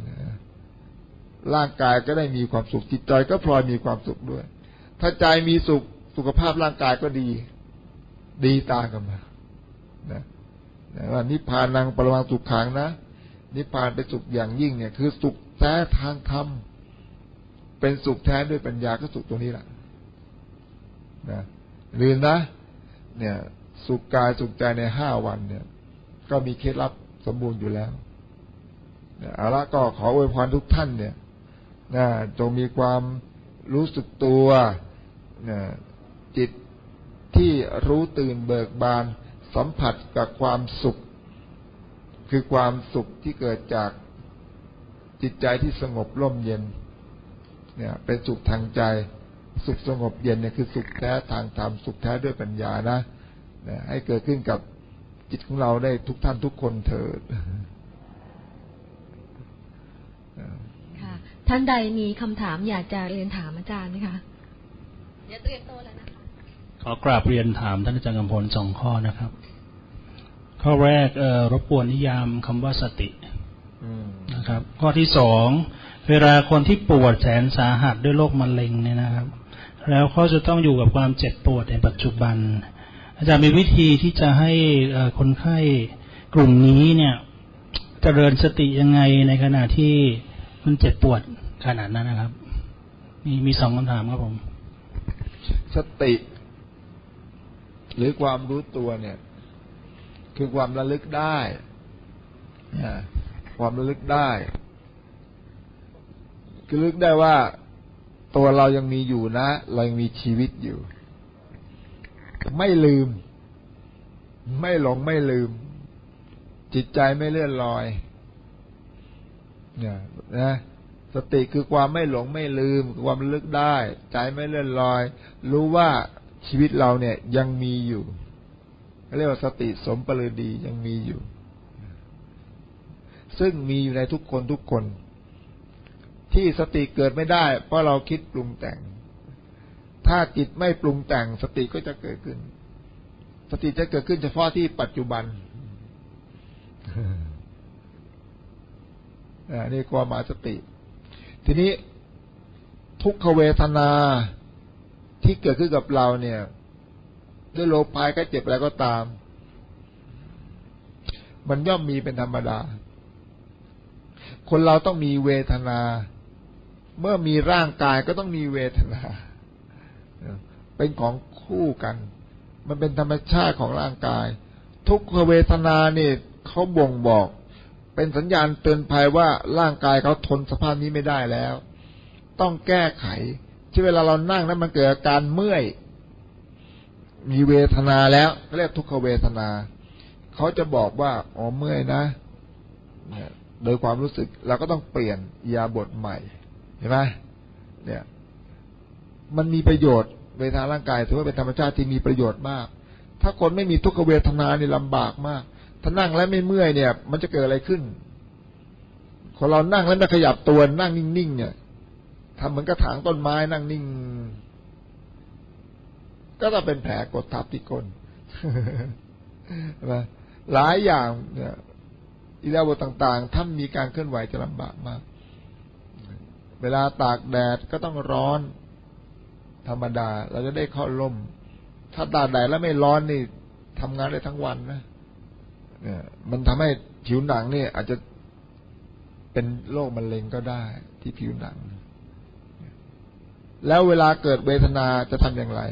ร่างกายก็ได้มีความสุขจิตใจก็พลอยมีความสุขด้วย ถ้าใจมีสุขสุขภาพร่างกายก็ดี ดีตามกันมานะว่านิพพานังปรมังสุขขังนะนิพพานเป็นสุขอย่างยิ่งเนี่ย คือสุขแท้ทางธรรมเป็นสุขแท้ด้วยปัญญาก็สุขตรงนี้แหละนะลืมนะ เนี่ย สุขกายสุขใจในห้าวันเนี่ย ก็มีเคล็ดลับสมบูรณ์อยู่แล้วเอาละก็ขออวยพรทุกท่านเนี่ยนะจงมีความรู้สึกตัวนะจิตที่รู้ตื่นเบิกบาน สัมผัสกับความสุข คือความสุขที่เกิดจากจิตใจที่สงบร่มเย็น เนี่ย เป็นสุขทางใจ สุขสงบเย็นเนี่ยคือสุขแท้ทางธรรมสุขแท้ด้วยปัญญานะ นะให้เกิดขึ้นกับจิตของเราได้ทุกท่านทุกคนเถิดท่านใดมีคำถามอยากจะเรียนถามอาจารย์ไหมคะเดี๋ยวเตรียมตัวแล้วนะคะขอกราบเรียนถามท่านอาจารย์กำพลสองข้อนะครับ ข้อแรกเอ่อรบกวนนิยามคำว่าสติอืมนะครับ ข้อที่สองเวลาคนที่ปวดแสนสาหัสด้วยโรคมะเร็งเนี่ยนะครับ แล้วเขาจะต้องอยู่กับความเจ็บปวดในปัจจุบัน อาจารย์มีวิธีที่จะให้คนไข้กลุ่มนี้เนี่ยจเจริญสติยังไงในขณะที่มันเจ็บปวดขนาดนั้นนะครับ มีมีสองคำถามครับผม สติ หรือความรู้ตัวเนี่ย คือความระลึกได้ความระลึกได้ คือระลึกได้ว่าตัวเรายังมีอยู่นะ เรายังมีชีวิตอยู่ ไม่ลืม ไม่หลงไม่ลืม จิตใจไม่เลื่อนลอย เนี่ยนะสติคือความไม่หลงไม่ลืมความลึกได้ ใจไม่เลื่อนลอย รู้ว่าชีวิตเราเนี่ยยังมีอยู่เรียกว่าสติสมปรือดียังมีอยู่ ซึ่งมีอยู่ในทุกคนทุกคน ที่สติเกิดไม่ได้ เพราะเราคิดปรุงแต่ง ถ้าจิตไม่ปรุงแต่งสติก็จะเกิดขึ้น สติจะเกิดขึ้นเฉพาะที่ปัจจุบันอ่านี่ความหมายสติ ทีนี้ทุกขเวทนาที่เกิดขึ้นกับเราเนี่ย ด้วยโรคภัยก็เจ็บอะไรก็ตาม มันย่อมมีเป็นธรรมดา คนเราต้องมีเวทนา เมื่อมีร่างกายก็ต้องมีเวทนา เป็นของคู่กัน มันเป็นธรรมชาติของร่างกาย ทุกขเวทนาเนี่ยเขาบ่งบอก เป็นสัญญาณเตือนภัยว่าร่างกายเขาทนสภาพนี้ไม่ได้แล้ว ต้องแก้ไข ที่เวลาเรานั่งนั้นมันเกิดอาการเมื่อย มีเวทนาแล้วเรียกทุกขเวทนาเขาจะบอกว่าอ๋อเมื่อยนะเนี่ยโดยความรู้สึกเราก็ต้องเปลี่ยนยาบทใหม่ เห็นไหมเนี่ย มันมีประโยชน์ เวทนาร่างกายถือว่าเป็นธรรมชาติที่มีประโยชน์มาก ถ้าคนไม่มีทุกขเวทนาเนี่ยลำบากมาก ถ้านั่งแล้วไม่เมื่อยเนี่ย มันจะเกิดอะไรขึ้น คนเรานั่งแล้วไม่ขยับตัวนั่งนิ่งๆเนี่ยทำเหมือนกระถางต้นไม้นั่งนิ่ง ก็ต้องเป็นแผลกดทับที่ก้นนะหลายอย่างเนี่ยอิริยาบถต่าง ๆ ถ้ามีการเคลื่อนไหวจะลำบากมาก เวลาตากแดดก็ต้องร้อน ธรรมดา เราจะได้เข้าร่ม ถ้าตากแดแล้วไม่ร้อนนี่ทำงานได้ทั้งวันนะเนี่ยมันทำให้ผิวหนังเนี่ยอาจจะเป็นโรคมะเร็งก็ได้ที่ผิวหนัง แล้วเวลาเกิดเวทนาจะทำอย่างไร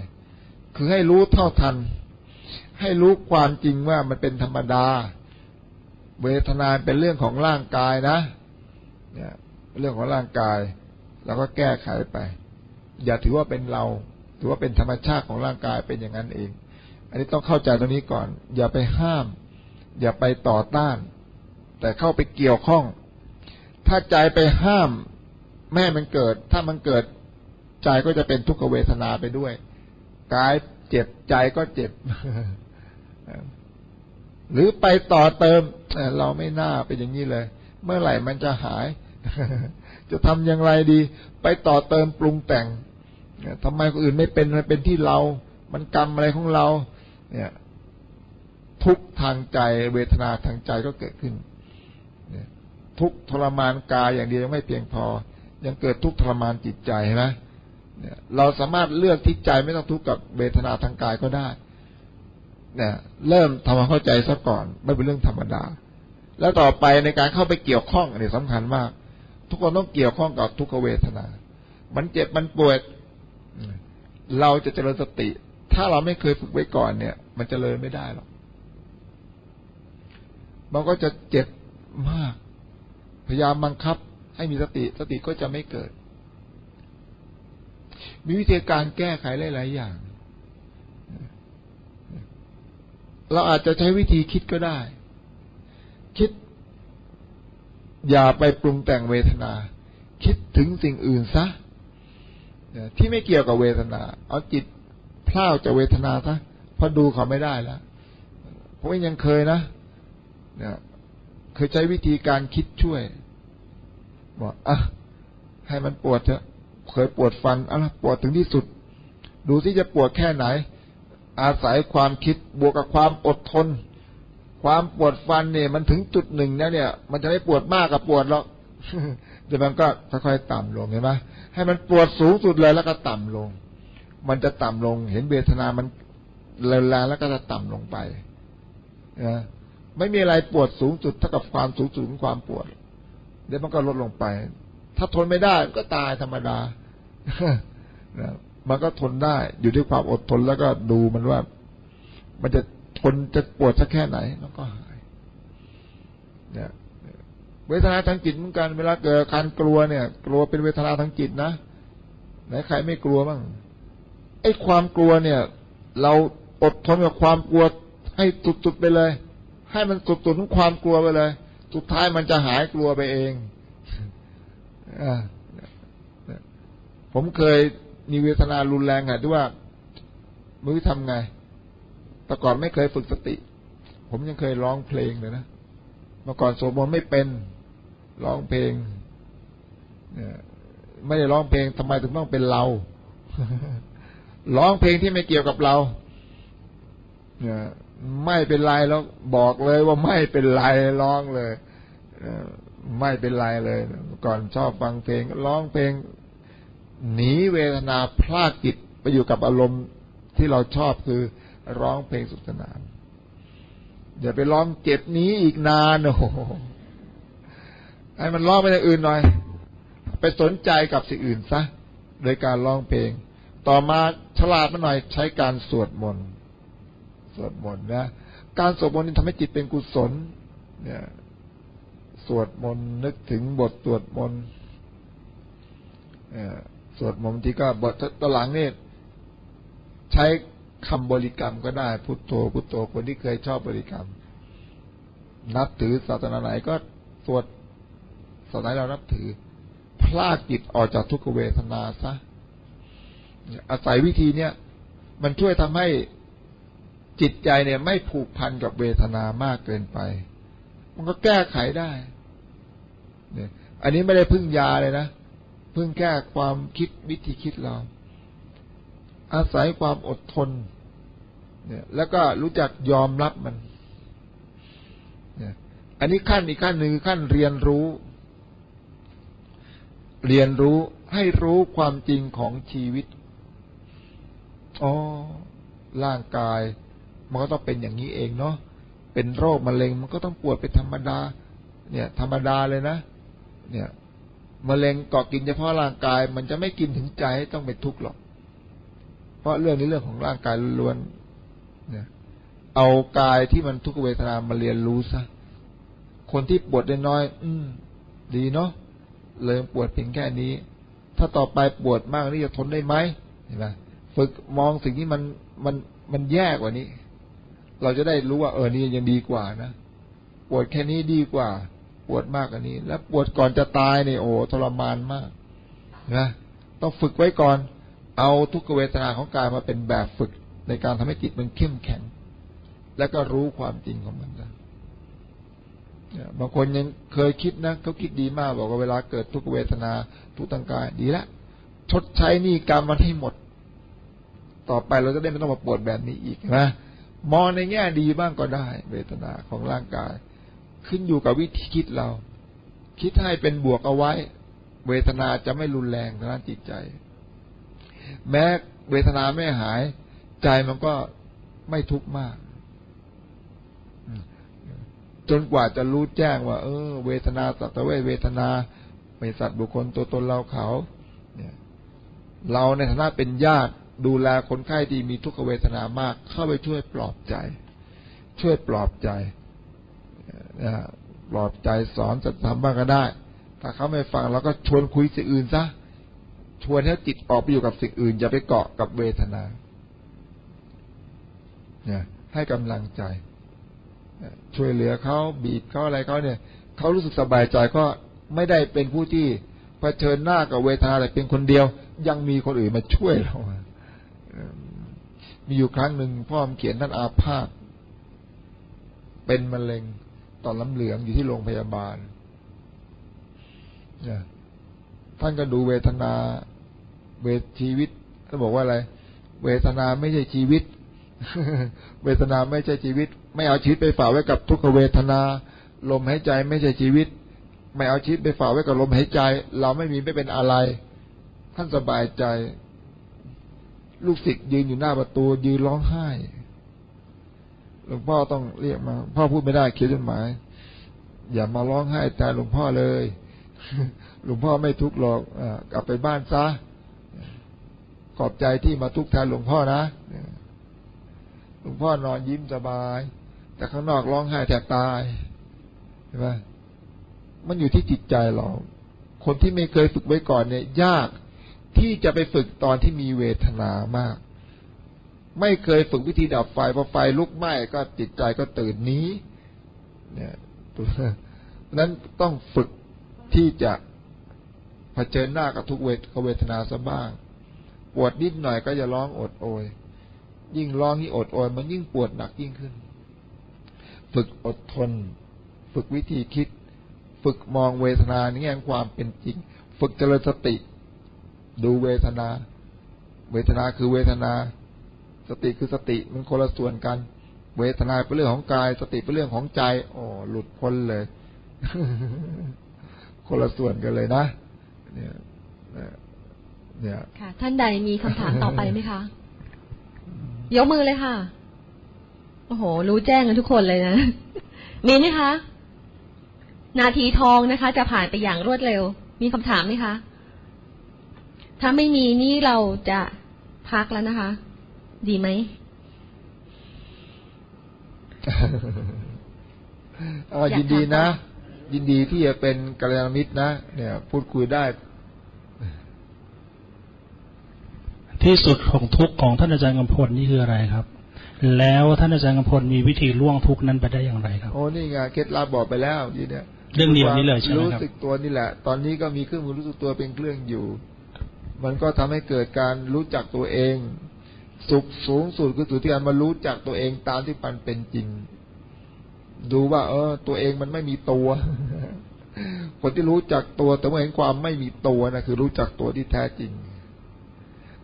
คือให้รู้เท่าทัน ให้รู้ความจริงว่ามันเป็นธรรมดา เวทนาเป็นเรื่องของร่างกายนะ เนี่ย เรื่องของร่างกาย เราก็แก้ไขไป อย่าถือว่าเป็นเรา ถือว่าเป็นธรรมชาติของร่างกายเป็นอย่างนั้นเอง อันนี้ต้องเข้าใจตรงนี้ก่อน อย่าไปห้าม อย่าไปต่อต้าน แต่เข้าไปเกี่ยวข้อง ถ้าใจไปห้าม แม่มันเกิด ถ้ามันเกิดใจก็จะเป็นทุกขเวทนาไปด้วยกายเจ็บใจก็เจ็บ หรือไปต่อเติมเราไม่น่าเป็นอย่างนี้เลย เมื่อไหร่มันจะหาย จะทำอย่างไรดี ไปต่อเติมปรุงแต่ง ทำไมคนอื่นไม่เป็นมันเป็นที่เรา มันกรรมอะไรของเรา เนี่ย ทุกทางใจเวทนาทางใจก็เกิดขึ้นเนี่ยทุกทรมานกายอย่างเดียวยังไม่เพียงพอ ยังเกิดทุกทรมานจิตใจเห็นไหมเนี่ยเราสามารถเลือกที่ใจไม่ต้องทุกข์กับเวทนาทางกายก็ได้เนี่ยเริ่มทำความเข้าใจซะก่อนไม่เป็นเรื่องธรรมดา แล้วต่อไปในการเข้าไปเกี่ยวข้องเนี่ยสำคัญมาก ทุกคนต้องเกี่ยวข้องกับทุกขเวทนา มันเจ็บมันปวด เราจะเจริญสติ ถ้าเราไม่เคยฝึกไว้ก่อนเนี่ย มันจเจริญไม่ได้หรอกมันก็จะเจ็บมาก พยายามบังคับ ให้มีสติ สติก็จะไม่เกิด มีวิธีการแก้ไขหลาย ๆ อย่าง เราอาจจะใช้วิธีคิดก็ได้ คิด อย่าไปปรุงแต่งเวทนา คิดถึงสิ่งอื่นซะ ที่ไม่เกี่ยวกับเวทนา เอาจิตพล่าวจากเวทนาซะพราะดูเขาไม่ได้แล้วผมยังเคยนะเนี่ยเคยใช้วิธีการคิดช่วยบอกอะให้มันปวดเถอะเคยปวดฟันอะปวดถึงที่สุด ดูที่จะปวดแค่ไหน อาศัยความคิดบวกกับความอดทน ความปวดฟันเนี่ย มันถึงจุดหนึ่งแล้วเนี่ย มันจะไม่ปวดมากกับปวดหรอกเดี๋ยวมันก็ค่อยๆต่ำลงเห็นไหม ให้มันปวดสูงสุดเลยแล้วก็ต่ำลง มันจะต่ำลง เห็นเวทนามันแรงแล้วก็จะต่ำลงไปนะไม่มีอะไรปวดสูงสุดเท่ากับความสูงสุดของความปวดเดี๋ยวมันก็ลดลงไป ถ้าทนไม่ได้ก็ตายธรรมดานะมันก็ทนได้ อยู่ที่ความอดทนแล้วก็ดูมันว่า มันจะทนจะปวดสักแค่ไหนมันก็หายเนี่ย เวทนาทางจิตเหมือนกันเวลาเกิดการกลัวเนี่ย กลัวเป็นเวทนาทางจิตนะไหนใครไม่กลัวบ้างไอ้ความกลัวเนี่ย เราอดทนกับความกลัวให้สุดๆไปเลย ให้มันสุดๆของความกลัวไปเลย สุดท้ายมันจะหายกลัวไปเองอผมเคยมีเวทนารุนแรงอะที่ว่ามือทำไง แต่ก่อนไม่เคยฝึกสติ ผมยังเคยร้องเพลงเลยนะ เมื่อก่อนสวดมนต์ไม่เป็น ร้องเพลงไม่ได้ร้องเพลงทำไมถึงต้องเป็นเรา ร้องเพลงที่ไม่เกี่ยวกับเราไม่เป็นไรแล้วบอกเลยว่าไม่เป็นไรร้องเลยไม่เป็นไรเลย ก่อนชอบฟังเพลง ร้องเพลง หนีเวทนาพลากจิตไปอยู่กับอารมณ์ที่เราชอบคือร้องเพลงสุขสนานอย่าไปร้องเจ็บนี้อีกนานโอ้ ให้มันร้องไปอย่างอื่นหน่อย ไปสนใจกับสิ่งอื่นซะ โดยการร้องเพลง ต่อมาฉลาดมาหน่อยใช้การสวดมนต์ สวดมนต์นะ การสวดมนต์นี่ทำให้จิตเป็นกุศล เนี่ย สวดมนต์นึกถึงบทสวดมนต์สวดมนต์ที่ก็บทตหลังนี่ใช้คำบริกรรมก็ได้ พุทโธ พุทโธคนที่เคยชอบบริกรรม นับถือศาสนาไหนก็สวด ศาสนาเรานับถือ พลากจิตออกจากทุกขเวทนาซะอาศัยวิธีเนี้ยมันช่วยทำให้จิตใจเนี่ย ไม่ผูกพันกับเวทนามากเกินไป มันก็แก้ไขได้ เนี่ย อันนี้ไม่ได้พึ่งยาเลยนะพึ่งแก้ความคิดวิธีคิดเรา อาศัยความอดทน เนี่ย แล้วก็รู้จักยอมรับมัน เนี่ย อันนี้ขั้นอีกขั้นหนึ่งขั้นเรียนรู้ เรียนรู้ให้รู้ความจริงของชีวิต อ๋อ ร่างกาย มันก็ต้องเป็นอย่างนี้เองเนาะ เป็นโรคมะเร็ง มันก็ต้องปวดเป็นธรรมดา เนี่ย ธรรมดาเลยนะ เนี่ยมะเร็งเกาะกินเฉพาะร่างกาย มันจะไม่กินถึงใจต้องเป็นทุกข์หรอก เพราะเรื่องนี้เรื่องของร่างกายล้วนเนี่ย เอากายที่มันทุกขเวทนามาเรียนรู้ซะ คนที่ปวดได้น้อย อืม ดีเนาะ เลยปวดเพียงแค่นี้ ถ้าต่อไปปวดมากนี่จะทนได้ไหมเห็นไหมฝึกมองสิ่งที่มันมันมันแย่กว่านี้ เราจะได้รู้ว่าเออนี่ยังดีกว่านะปวดแค่นี้ดีกว่า ปวดมากกว่านี้ แล้วปวดก่อนจะตายเนี่ยโอ้ทรมานมากนะต้องฝึกไว้ก่อน เอาทุกเวทนาของกายมาเป็นแบบฝึกในการทำให้จิตมันเข้มแข็ง แล้วก็รู้ความจริงของมัน บางคนยังเคยคิดนะเขาคิดดีมากบอกว่าเวลาเกิดทุกเวทนาทุกทางกายดีละชดใช้นี่กรรมมันให้หมด ต่อไปเราจะได้ไม่ต้องมาปวดแบบนี้อีกนะมองในแง่ดีบ้างก็ได้ เวทนาของร่างกาย ขึ้นอยู่กับวิธีคิดเรา คิดให้เป็นบวกเอาไว้ เวทนาจะไม่รุนแรงทางด้านจิตใจ แม้เวทนาไม่หาย ใจมันก็ไม่ทุกข์มาก จนกว่าจะรู้แจ้งว่า เออ เวทนาสัตว์เวเวทนาไม่สัตว์บุคคลตัวตนเราเขา เนี่ย เราในฐานะเป็นญาติดูแลคนไข้ที่มีทุกขเวทนามาก เข้าไปช่วยปลอบใจ ช่วยปลอบใจปลอบใจสอนจะทำบ้างก็ได้ ถ้าเขาไม่ฟังเราก็ชวนคุยสิ่งอื่นซะชวนให้จิตออกไปอยู่กับสิ่งอื่น อย่าไปเกาะกับเวทนาเนี่ยให้กำลังใจ ช่วยเหลือเขาบีบเขาอะไรเขาเนี่ยเขารู้สึกสบายใจก็ไม่ได้เป็นผู้ที่เผชิญหน้ากับเวทนาแต่เป็นคนเดียว ยังมีคนอื่นมาช่วยเรามีอยู่ครั้งหนึ่งพ่อมเขียนท่านอาพาธเป็นมะเร็งตอนล้ำเหลืองอยู่ที่โรงพยาบาลท่านก็ดูเวทนาเวทชีวิตท่านบอกว่าอะไร เวทนาไม่ใช่ชีวิต เวทนาไม่ใช่ชีวิต ไม่เอาชีวิตไปฝากไว้กับทุกขเวทนา ลมหายใจไม่ใช่ชีวิต ไม่เอาชีวิตไปฝากไว้กับลมหายใจ เราไม่มีไม่เป็นอะไร ท่านสบายใจ ลูกศิษย์ยืนอยู่หน้าประตูยืนร้องไห้หลวงพ่อต้องเรียกมา พ่อพูดไม่ได้เขียนจดหมาย อย่ามาร้องไห้แต่หลวงพ่อเลยหลวงพ่อไม่ทุกข์หรอกอกลับไปบ้านซะขอบใจที่มาทุกข์แทนหลวงพ่อนะหลวงพ่อนอนยิ้มสบาย แต่ข้างนอกร้องไห้แทบตายเห็นไหมมันอยู่ที่จิตใจเรา คนที่ไม่เคยฝึกไว้ก่อนเนี่ย ยากที่จะไปฝึกตอนที่มีเวทนามาก ไม่เคยฝึกวิธีดับไฟพอไฟลุกไหม้ก็จิตใจก็ตื่นนี้ เนี่ยนั้นต้องฝึกที่จะเผชิญหน้ากับทุกเวทเวทนาซะบ้าง ปวดนิดหน่อยก็จะร้องอดโอย ยิ่งร้องยิ่งอดโอย มันยิ่งปวดหนักยิ่งขึ้น ฝึกอดทน ฝึกวิธีคิด ฝึกมองเวทนาในแง่ความเป็นจริง ฝึกเจริญสติ ดูเวทนา เวทนาคือเวทนา สติคือสติมันคนละส่วนกัน เวทนาเป็นเรื่องของกาย สติเป็นเรื่องของใจอ๋อหลุดพ้นเลย คนละส่วนกันเลยนะเนี่ยเนี่ยค่ะ ท่านใดมีคำถามต่อไปไหมคะ ยกมือเลยค่ะ โอ้โห รู้แจ้งกันทุกคนเลยนะ มีไหมคะ นาทีทองนะคะ จะผ่านไปอย่างรวดเร็ว มีคำถามไหมคะ ถ้าไม่มีนี่เราจะพักแล้วนะคะ ดีไหมอ๋อยินดีนะ ยินดีที่จะเป็นกัลยาณมิตรนะ เนี่ย พูดคุยได้ ที่สุดของทุกข์ของท่านอาจารย์กำพลนี่คืออะไรครับ แล้วท่านอาจารย์กำพลมีวิธีล่วงทุกข์นั้นไปได้อย่างไรครับโอ้นี่ไงเคล็ดลับบอกไปแล้วนี่เนี่ยเรื่องเดียวนี้เลยใช่ไหมครับรู้สึกตัวนี่แหละ ตอนนี้ก็มีเครื่องมือรู้สึกตัวเป็นเครื่องอยู่ มันก็ทำให้เกิดการรู้จักตัวเอง สุขสูงสุดคือสุดที่การมารู้จักตัวเองตามที่มันเป็นจริง ดูว่า เออ ตัวเองมันไม่มีตัว คนที่รู้จักตัวแต่เมื่อเห็นความไม่มีตัวนะคือรู้จักตัวที่แท้จริง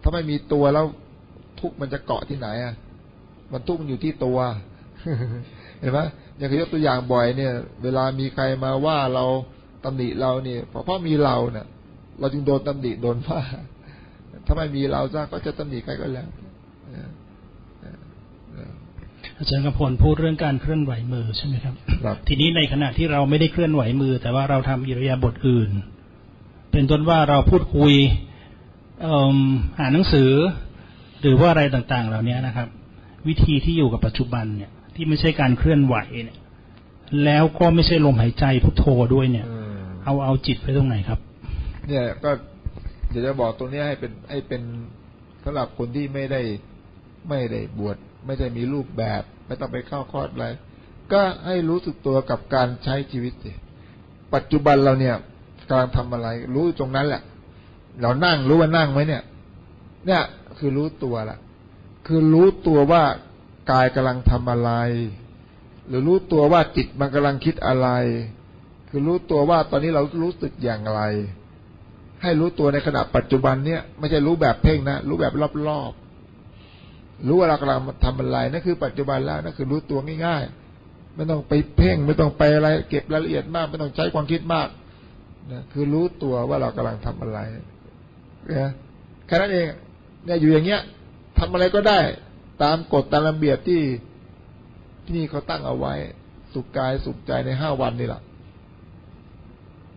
ถ้าไม่มีตัวแล้วทุกข์มันจะเกาะที่ไหนอะ มันทุกข์มันอยู่ที่ตัว เห็นไหมอย่างยกตัวอย่างบ่อยเนี่ย เวลามีใครมาว่าเราตำหนิเราเนี่ยเพราะเพราะมีเราเนี่ยเราจึงโดนตำหนิโดนว่าถ้าไม่มีเราซะก็จะตำหนิใครก็แล้วอาจารย์กำพลพูดเรื่องการเคลื่อนไหวมือใช่ไหมครับครับ ทีนี้ในขณะที่เราไม่ได้เคลื่อนไหวมือ แต่ว่าเราทำอิริยาบถอื่น เป็นต้นว่าเราพูดคุยเอิ่มอ่านหนังสือ หรือว่าอะไรต่างๆ เหล่านี้นะครับ วิธีที่อยู่กับปัจจุบันเนี่ย ที่ไม่ใช่การเคลื่อนไหวเนี่ย แล้วก็ไม่ใช่ลมหายใจพุทโธด้วยเนี่ยอืมเอาเอาจิตไปตรงไหนครับ เนี่ยก็เดี๋ยวจะบอกตรงนี้ให้เป็นให้เป็นสำหรับคนที่ไม่ได้ไม่ได้บวชไม่ได้มีรูปแบบ ไม่ต้องไปเข้าคอร์สอะไร ก็ให้รู้สึกตัวกับการใช้ชีวิตสิปัจจุบันเราเนี่ยกำลังทำอะไร รู้ตรงนั้นแหละ เรานั่งรู้ว่านั่งไหมเนี่ย เนี่ยคือรู้ตัวละ คือรู้ตัวว่ากายกำลังทำอะไร หรือรู้ตัวว่าจิตมันกำลังคิดอะไร คือรู้ตัวว่าตอนนี้เรารู้สึกอย่างไร ให้รู้ตัวในขณะปัจจุบันเนี่ยไม่ใช่รู้แบบเพ่งนะ รู้แบบรอบๆรู้ว่าเรากำลังทำอะไรนั่นคือปัจจุบันแล้วนั่นคือรู้ตัวง่ายๆไม่ต้องไปเพ่ง ไม่ต้องไปอะไร เก็บรายละเอียดมาก ไม่ต้องใช้ความคิดมากนะคือรู้ตัวว่าเรากำลังทำอะไรนะแค่นั้นเองเนี่ยอยู่อย่างเงี้ย ทำอะไรก็ได้ ตามกฎตามระเบียบที่ที่นี่เขาตั้งเอาไว้ สุขกายสุขใจในห้าวันนี่แหละ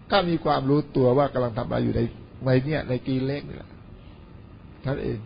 ถ้ามีความรู้ตัวว่ากำลังทำอะไรอยู่ในในเนี่ยในกีเล็กนี่แหละท่านเอง